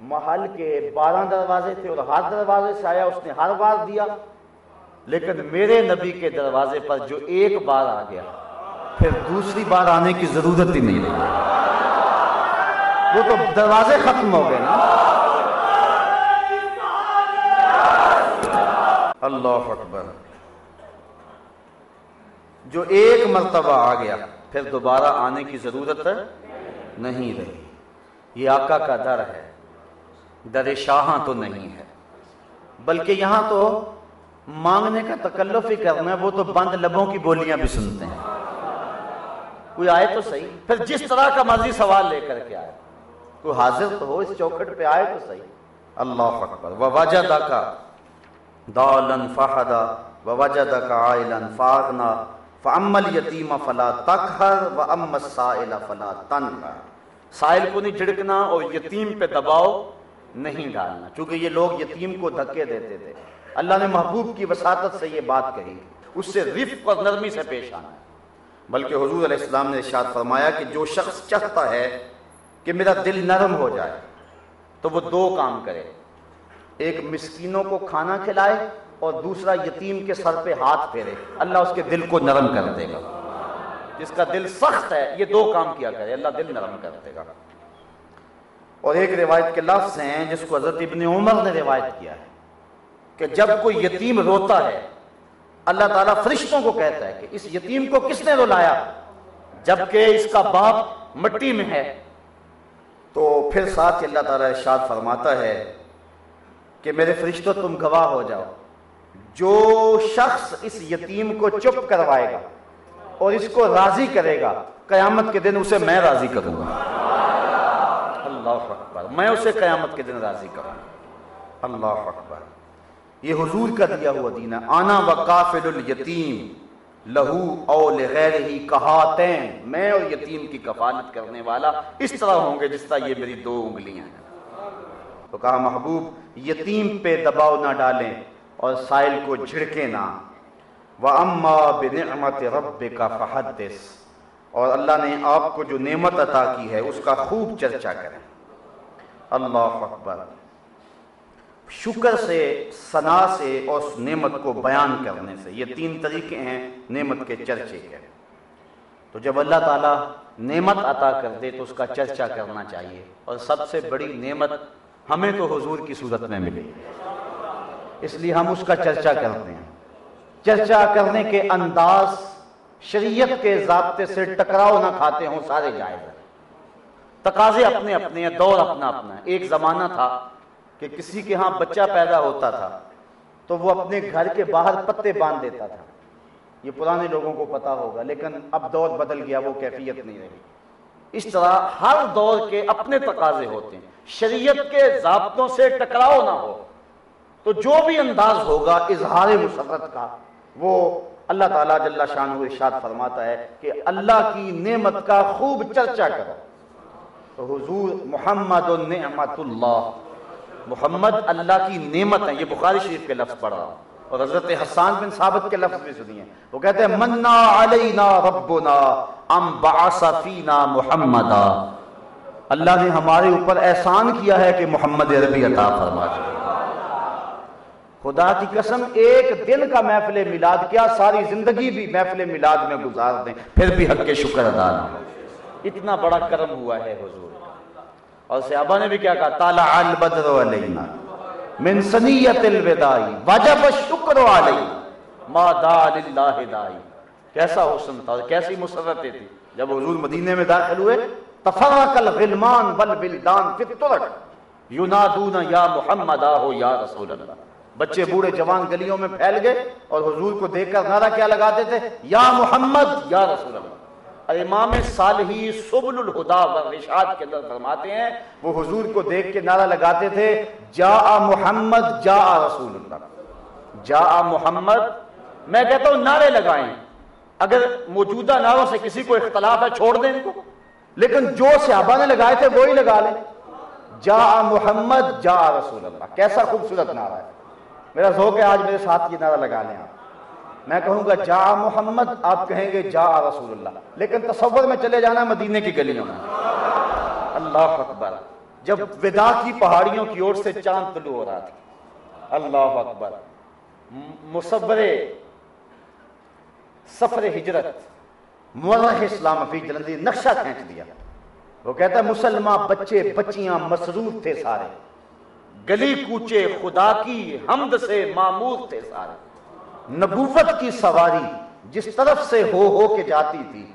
محل کے بارہ دروازے تھے اور ہر دروازے سے آیا، اس نے ہر بار دیا۔ لیکن میرے نبی کے دروازے پر جو ایک بار آ گیا۔ پھر دوسری بار آنے کی ضرورت ہی نہیں رہی۔ وہ تو دروازے ختم ہو گئے نا۔ اللہ اکبر۔ جو ایک مرتبہ آ گیا، پھر دوبارہ آنے کی ضرورت نہیں رہی۔ یہ آقا کا در ہے۔ در شاہاں تو نہیں ہے۔ بلکہ یہاں تو مانگنے کا تکلف ہی کرنا ہے، وہ تو بند لبوں کی بولیاں بھی سنتے ہیں۔ کوئی آئے تو صحیح۔ پھر جس طرح کا مرضی سوال لے کر کے آئے۔ کوئی حاضر تو ہو اس چوکھٹ پہ آئے تو صحیح۔ اللہ اکبر۔ ووجد کا دالن فہدا ووجد کا عائلن فاغنا۔ فعمل یتیم فلا تکھر وعم السائل فلا تنہر سائل کو نہیں جھڑکنا اور یتیم پہ دباؤ نہیں ڈالنا چونکہ یہ لوگ یتیم کو دھکے دیتے تھے۔ اللہ نے محبوب کی وساطت سے یہ بات کہی۔ اس سے رفق اور نرمی سے پیش آنا۔ ہے بلکہ حضور علیہ السلام نے ارشاد فرمایا کہ جو شخص چاہتا ہے کہ میرا دل نرم ہو جائے، تو وہ دو کام کرے۔ ایک مسکینوں کو کھانا کھلائے اور دوسرا یتیم کے سر پہ ہاتھ پھیرے۔ اللہ اس کے دل کو نرم کر دے گا۔ جس کا دل سخت ہے، یہ دو کام کیا کرے۔ اللہ دل نرم کر دے گا۔ اور ایک روایت کے لفظ ہیں جس کو حضرت ابن عمر نے روایت کیا ہے کہ جب کوئی یتیم روتا ہے اللہ تعالیٰ فرشتوں کو کہتا ہے کہ اس یتیم کو کس نے رلایا؟ جبکہ اس کا باپ مٹی میں ہے۔ تو پھر ساتھ اللہ تعالیٰ ارشاد فرماتا ہے کہ میرے فرشتوں تم گواہ ہو جاؤ۔ جو شخص اس یتیم کو چپ کروائے گا اور اس کو راضی کرے گا، قیامت کے دن اسے میں راضی کروں گا۔ اللہ اکبر، میں اسے قیامت کے دن راضی کروں گا۔ اللہ اکبر۔ یہ حضور کا دیا ہوا دین ہے آنا و کافل الیتیم، لہو او لغیر ہی کہاتین میں اور یتیم کی کفالت کرنے والا اس طرح ہوں گے جس طرح یہ میری دو انگلیاں ہیں۔ تو کہا محبوب، یتیم پہ دباؤ نہ ڈالیں اور سائل کو جھڑکے نہ۔ وَأَمَّا بِنِعْمَةِ رَبِّكَ فَحَدِّسِ اور اللہ نے آپ کو جو نعمت عطا کی ہے، اس کا خوب چرچا کریں۔ اللہ اکبر۔ شکر سے، ثنا سے اور اس نعمت کو بیان کرنے سے۔ یہ تین طریقے ہیں نعمت کے چرچے کے۔ تو جب اللہ تعالیٰ نعمت عطا کر دے تو اس کا چرچا کرنا چاہیے۔ اور سب سے بڑی نعمت ہمیں تو حضور کی صورت میں ملی۔ اس لیے ہم اس کا چرچا کرتے ہیں۔ چرچا کرنے کے انداز شریعت کے ضابطے سے ٹکراؤ نہ کھاتے ہوں، سارے جائز ہیں۔ تقاضے اپنے اپنے ہیں، دور اپنا اپنا ہے۔ ایک زمانہ تھا کہ کسی کے ہاں بچہ پیدا ہوتا تھا، تو وہ اپنے گھر کے باہر پتے باندھ دیتا تھا۔ یہ پرانے لوگوں کو پتا ہوگا، لیکن اب دور بدل گیا، وہ کیفیت نہیں رہی۔ اس طرح ہر دور کے اپنے تقاضے ہوتے ہیں۔ شریعت کے ضابطوں سے ٹکراؤ نہ ہو۔ تو جو بھی انداز ہوگا، اظہار مسرت کا، وہ اللہ تعالیٰ جل شان ارشاد فرماتا ہے کہ اللہ کی نعمت کا خوب چرچا کرو۔ تو حضور محمد النعمت اللہ۔ محمد اللہ کی نعمت ہے۔ یہ بخاری شریف کے لفظ پڑھا۔ اور حضرت حسان بن ثابت کے لفظ بھی سنیے۔ وہ کہتے ہیں، منا علینا ربنا ام بعث فینا محمدا اللہ نے ہمارے اوپر احسان کیا ہے کہ محمد عربی عطا فرما خدا کی قسم، ایک دن کا محفل میلاد، کیا ساری زندگی بھی محفل میلاد میں گزار دیں؟ پھر بھی حق کے شکر ادا نہ اتنا بڑا کرم ہوا ہے حضور۔ کا اور صحابہ نے بھی کیا کہا؟ تالا البدر علینا، من سنیت الوداعی، وجب الشکر علینا، ما دا للہ دائی کیسا حسن تھا، کیسی مسرتیں تھی۔ جب حضور مدینے میں داخل ہوئے، تفرق الغلمان والبلدان فی الطرق ینادون یا محمد، آہو یا رسول اللہ. بچے بوڑھے جوان گلیوں میں پھیل گئے اور حضور کو دیکھ کر نعرہ کیا لگاتے تھے؟ یا محمد، یا رسول اللہ. امام صالحی سبل الہدا و رشاد کے اندر فرماتے ہیں، وہ حضور کو دیکھ کے نعرہ لگاتے تھے جا محمد جا رسول اللہ۔ جا محمد، میں کہتا ہوں نعرے لگائیں۔ اگر موجودہ نعروں سے کسی کو اختلاف ہے، چھوڑ دیں ان کو۔ لیکن جو صحابہ نے لگائے تھے، وہی وہ لگا لیں۔ جا محمد جا رسول اللہ۔ کیسا خوبصورت نعرہ ہے۔ میرا ذوق ہے، آج میرے ساتھ یہ نعرہ لگا لیں آپ۔ میں کہوں گا، جا محمد، آپ کہیں گے جا رسول اللہ۔ لیکن تصور میں چلے جانا مدینے کی گلیوں میں۔ اللہ اکبر۔ جب ودا کی پہاڑیوں کی اور سے چاند طلوع ہو رہا تھا۔ اللہ اکبر۔ مصور سفر ہجرت۔ مورخ اسلام فی جلندی نقشہ کھینچ دیا۔ وہ کہتا ہے مسلمان بچے بچیاں مسروف تھے سارے۔ گلی کوچے خدا کی حمد سے معمور تھے سارے۔ نبوت کی سواری جس طرف سے ہو ہو کے جاتی تھی،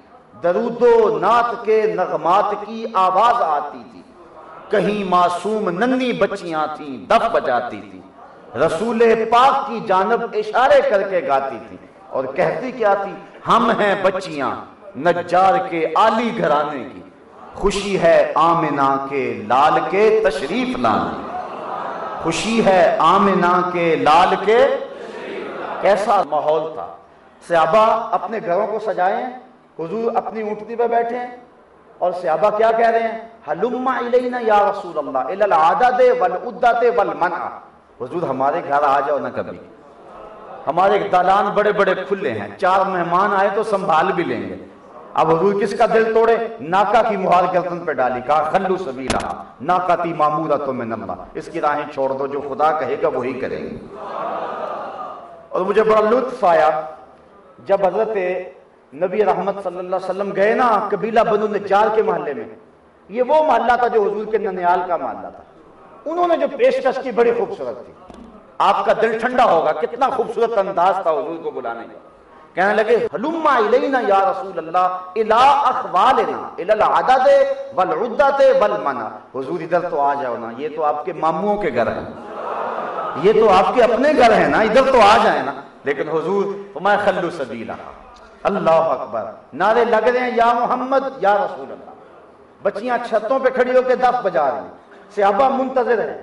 درود و نعت کے نغمات کی آواز آتی تھی۔ کہیں معصوم ننی بچیاں تھیں، دف بجاتی تھی۔ رسول پاک کی جانب اشارے کر کے گاتی تھی اور کہتی کیا تھی، ہم ہیں بچیاں نجار کے آلی گھرانے کی۔ خوشی ہے آمنہ کے لال کے تشریف لانے۔ خوشی ہے آمنہ کے لال کے کیسا ماحول تھا۔ صحابہ اپنے گھروں کو سجائے ہیں حضور اپنی اونٹنی پہ بیٹھے اور صحابہ کیا کہہ رہے ہیں؟ حلما الینا یا رسول اللہ الالعادت والعدت والمنع. حضور، ہمارے گھر آ جاؤ نہ کبھی۔ ہمارے دالان بڑے بڑے کھلے ہیں۔ چار مہمان آئے تو سنبھال بھی لیں گے۔ اب حضور کس کا دل توڑے؟ ناکا کی مہار گردن پہ ڈالی، کہا، خلو سبیلا ناکا تی معمورہ تو میں نمبا اس کی راہیں چھوڑ دو، جو خدا کہے گا وہی کریں گے۔ اور مجھے بڑا لطف آیا جب حضرت نبی رحمت صلی اللہ علیہ وسلم گئے نا قبیلہ بنو نجار کے محلے میں، یہ وہ محلہ تھا جو حضور کے ننیال کا محلہ تھا۔ انہوں نے جو پیشکش کی بڑی خوبصورت تھی۔ آپ کا دل ٹھنڈا ہوگا، کتنا خوبصورت انداز تھا حضور کو بلانے کا۔ کہنے لگے حلما الینا یا رسول اللہ الا اخوالنا الا العدد والعدت والمنع حضور ادھر تو آ جاؤ نا، یہ تو آپ کے ماموں کے گھر ہیں۔ یہ تو آپ کے اپنے گھر ہیں نا ادھر تو آ جائیں نا۔ لیکن حضور فرمایا خلو سبیلا۔ اللہ اکبر۔ نعرے لگ رہے ہیں یا محمد یا رسول اللہ۔ بچیاں چھتوں پہ کھڑی ہو کے دف بجا رہی ہیں۔ صحابہ منتظر ہیں۔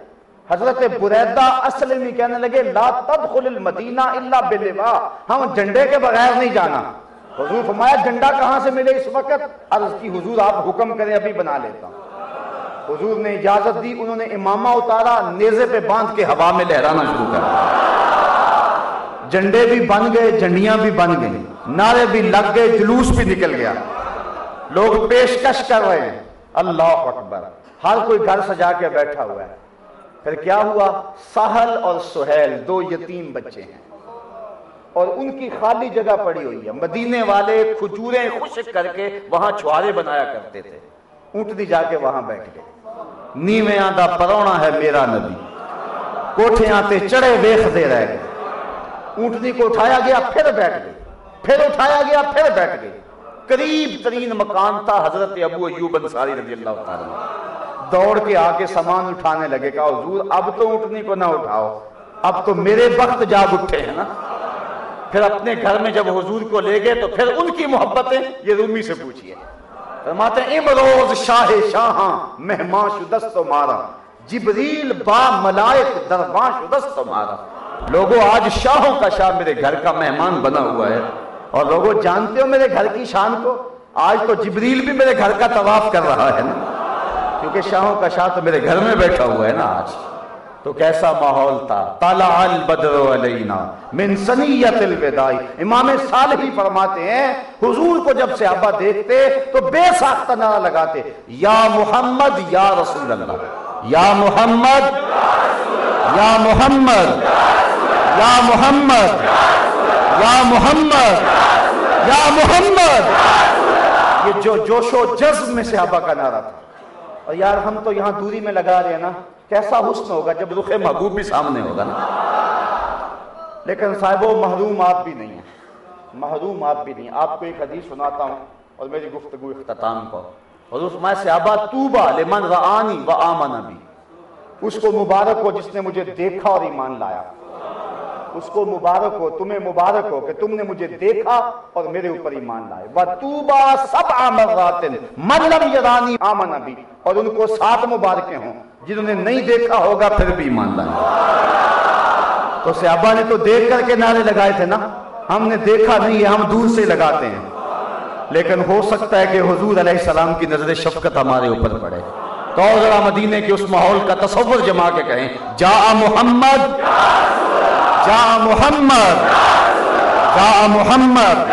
حضرت بریدہ اصل میں کہنے لگے لا تدخل المدینہ الا بلوا ہم جھنڈے کے بغیر نہیں جانا۔ حضور فرمایا جھنڈا کہاں سے ملے؟ اس وقت عرض کی حضور آپ حکم کریں ابھی بنا لیتا ہوں۔ حضور نے اجازت دی، انہوں نے امامہ اتارا، نیزے پہ باندھ کے ہوا میں لہرانا شروع کر جھنڈے بھی بن گئے، جھنڈیاں بھی بن گئیں، نعرے بھی لگ گئے، جلوس بھی نکل گیا۔ لوگ پیشکش کر رہے ہیں۔ اللہ اکبر۔ ہر کوئی گھر سجا کے بیٹھا ہوا ہے۔ پھر کیا ہوا؟ سہل اور سہیل، دو یتیم بچے ہیں۔ اور ان کی خالی جگہ پڑی ہوئی ہے۔ مدینے والے کھجوریں خشک کر کے وہاں چھوارے بنایا کرتے تھے۔ اونٹنی جا کے وہاں بیٹھ گئے۔ نیویں آدھا پرونا ہے میرا نبی کوٹھے آتے چڑے ویخ دے رہ گئے اونٹنی کو اٹھایا گیا پھر بیٹھ گئے پھر اٹھایا گیا پھر بیٹھ گئے قریب ترین مکان تھا حضرت ابو ایوب انصاری رضی اللہ تعالی دوڑ کے آگے سامان اٹھانے لگے کہا حضور اب تو اٹھنی کو نہ اٹھاؤ اب تو میرے وقت جاگ اٹھے ہیں نا پھر اپنے گھر میں جب حضور کو لے گئے تو پھر ان کی محبتیں یہ رومی سے پوچھئے فرماتے ہیں امروز شاہ شاہاں، مہمان شدست و مارا، جبریل با ملائک دربان شدست و مارا۔ لوگوں آج شاہوں کا شاہ میرے گھر کا مہمان بنا ہوا ہے۔ اور لوگوں جانتے ہو میرے گھر کی شان کو؟ آج تو جبریل بھی میرے گھر کا طواف کر رہا ہے نا۔ کیونکہ شاہوں کا شاہ تو میرے گھر میں بیٹھا ہوا ہے نا آج۔ تو کیسا ماحول تھا؟ طلع البدر علینا من سنیت الوداعی امام صالحی فرماتے ہیں، حضور کو جب صحابہ دیکھتے تو بے ساختہ نعرہ لگاتے، یا محمد، یا رسول اللہ۔ یا محمد یا محمد۔ یا محمد یا محمد۔ یا محمد۔ یہ جو جوش و جذب میں صحابہ کا نعرہ تھا۔ اور یار ہم تو یہاں دوری میں لگا رہے ہیں نا۔ کیسا حسن ہوگا جب رخ محبوب بھی سامنے ہوگا نا؟ لیکن صاحب، وہ محروم آپ بھی نہیں ہیں۔ محروم آپ بھی نہیں آپ کو ایک حدیث سناتا ہوں اور میری گفتگو اختتام کو۔ اور اس میں صحابہ توبہ لمن رعانی و آمن بھی اس کو مبارک ہو جس نے مجھے دیکھا اور ایمان لایا۔ اس کو مبارک ہو، تمہیں مبارک ہو کہ تم نے مجھے دیکھا اور میرے اوپر ایمان لائے۔ وَتُوبَا سَبْعَ مَرَّاتٍ مَنْ لَمْ يَرَانِي آمَنَ بِي اور ان کو سات مبارکیں ہوں۔ جنہوں نے نہیں دیکھا ہوگا پھر بھی ایمان لائے۔ تو صحابہ نے تو دیکھ کر کے نعرے لگائے تھے نا۔ ہم نے دیکھا نہیں ہے، ہم دور سے لگاتے ہیں۔ لیکن ہو سکتا ہے کہ حضور علیہ السلام کی نظر شفقت ہمارے اوپر پڑے۔ تو ذرا مدینے کے اس ماحول کا تصور جما کے کہیں۔ جا محمد جا محمد جا محمد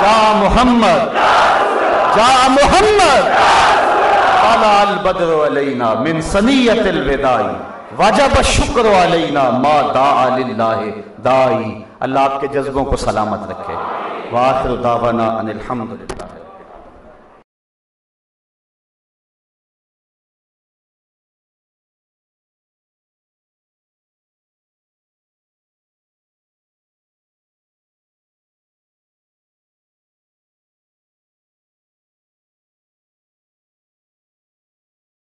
جا محمد جا محمد۔ طلع البدر علینا من سنیت الوداعی، وجب الشکر علینا ما دعا للہ دائی اللہ آپ کے جذبوں کو سلامت رکھے۔ واخر دعوانا ان الحمدللہ۔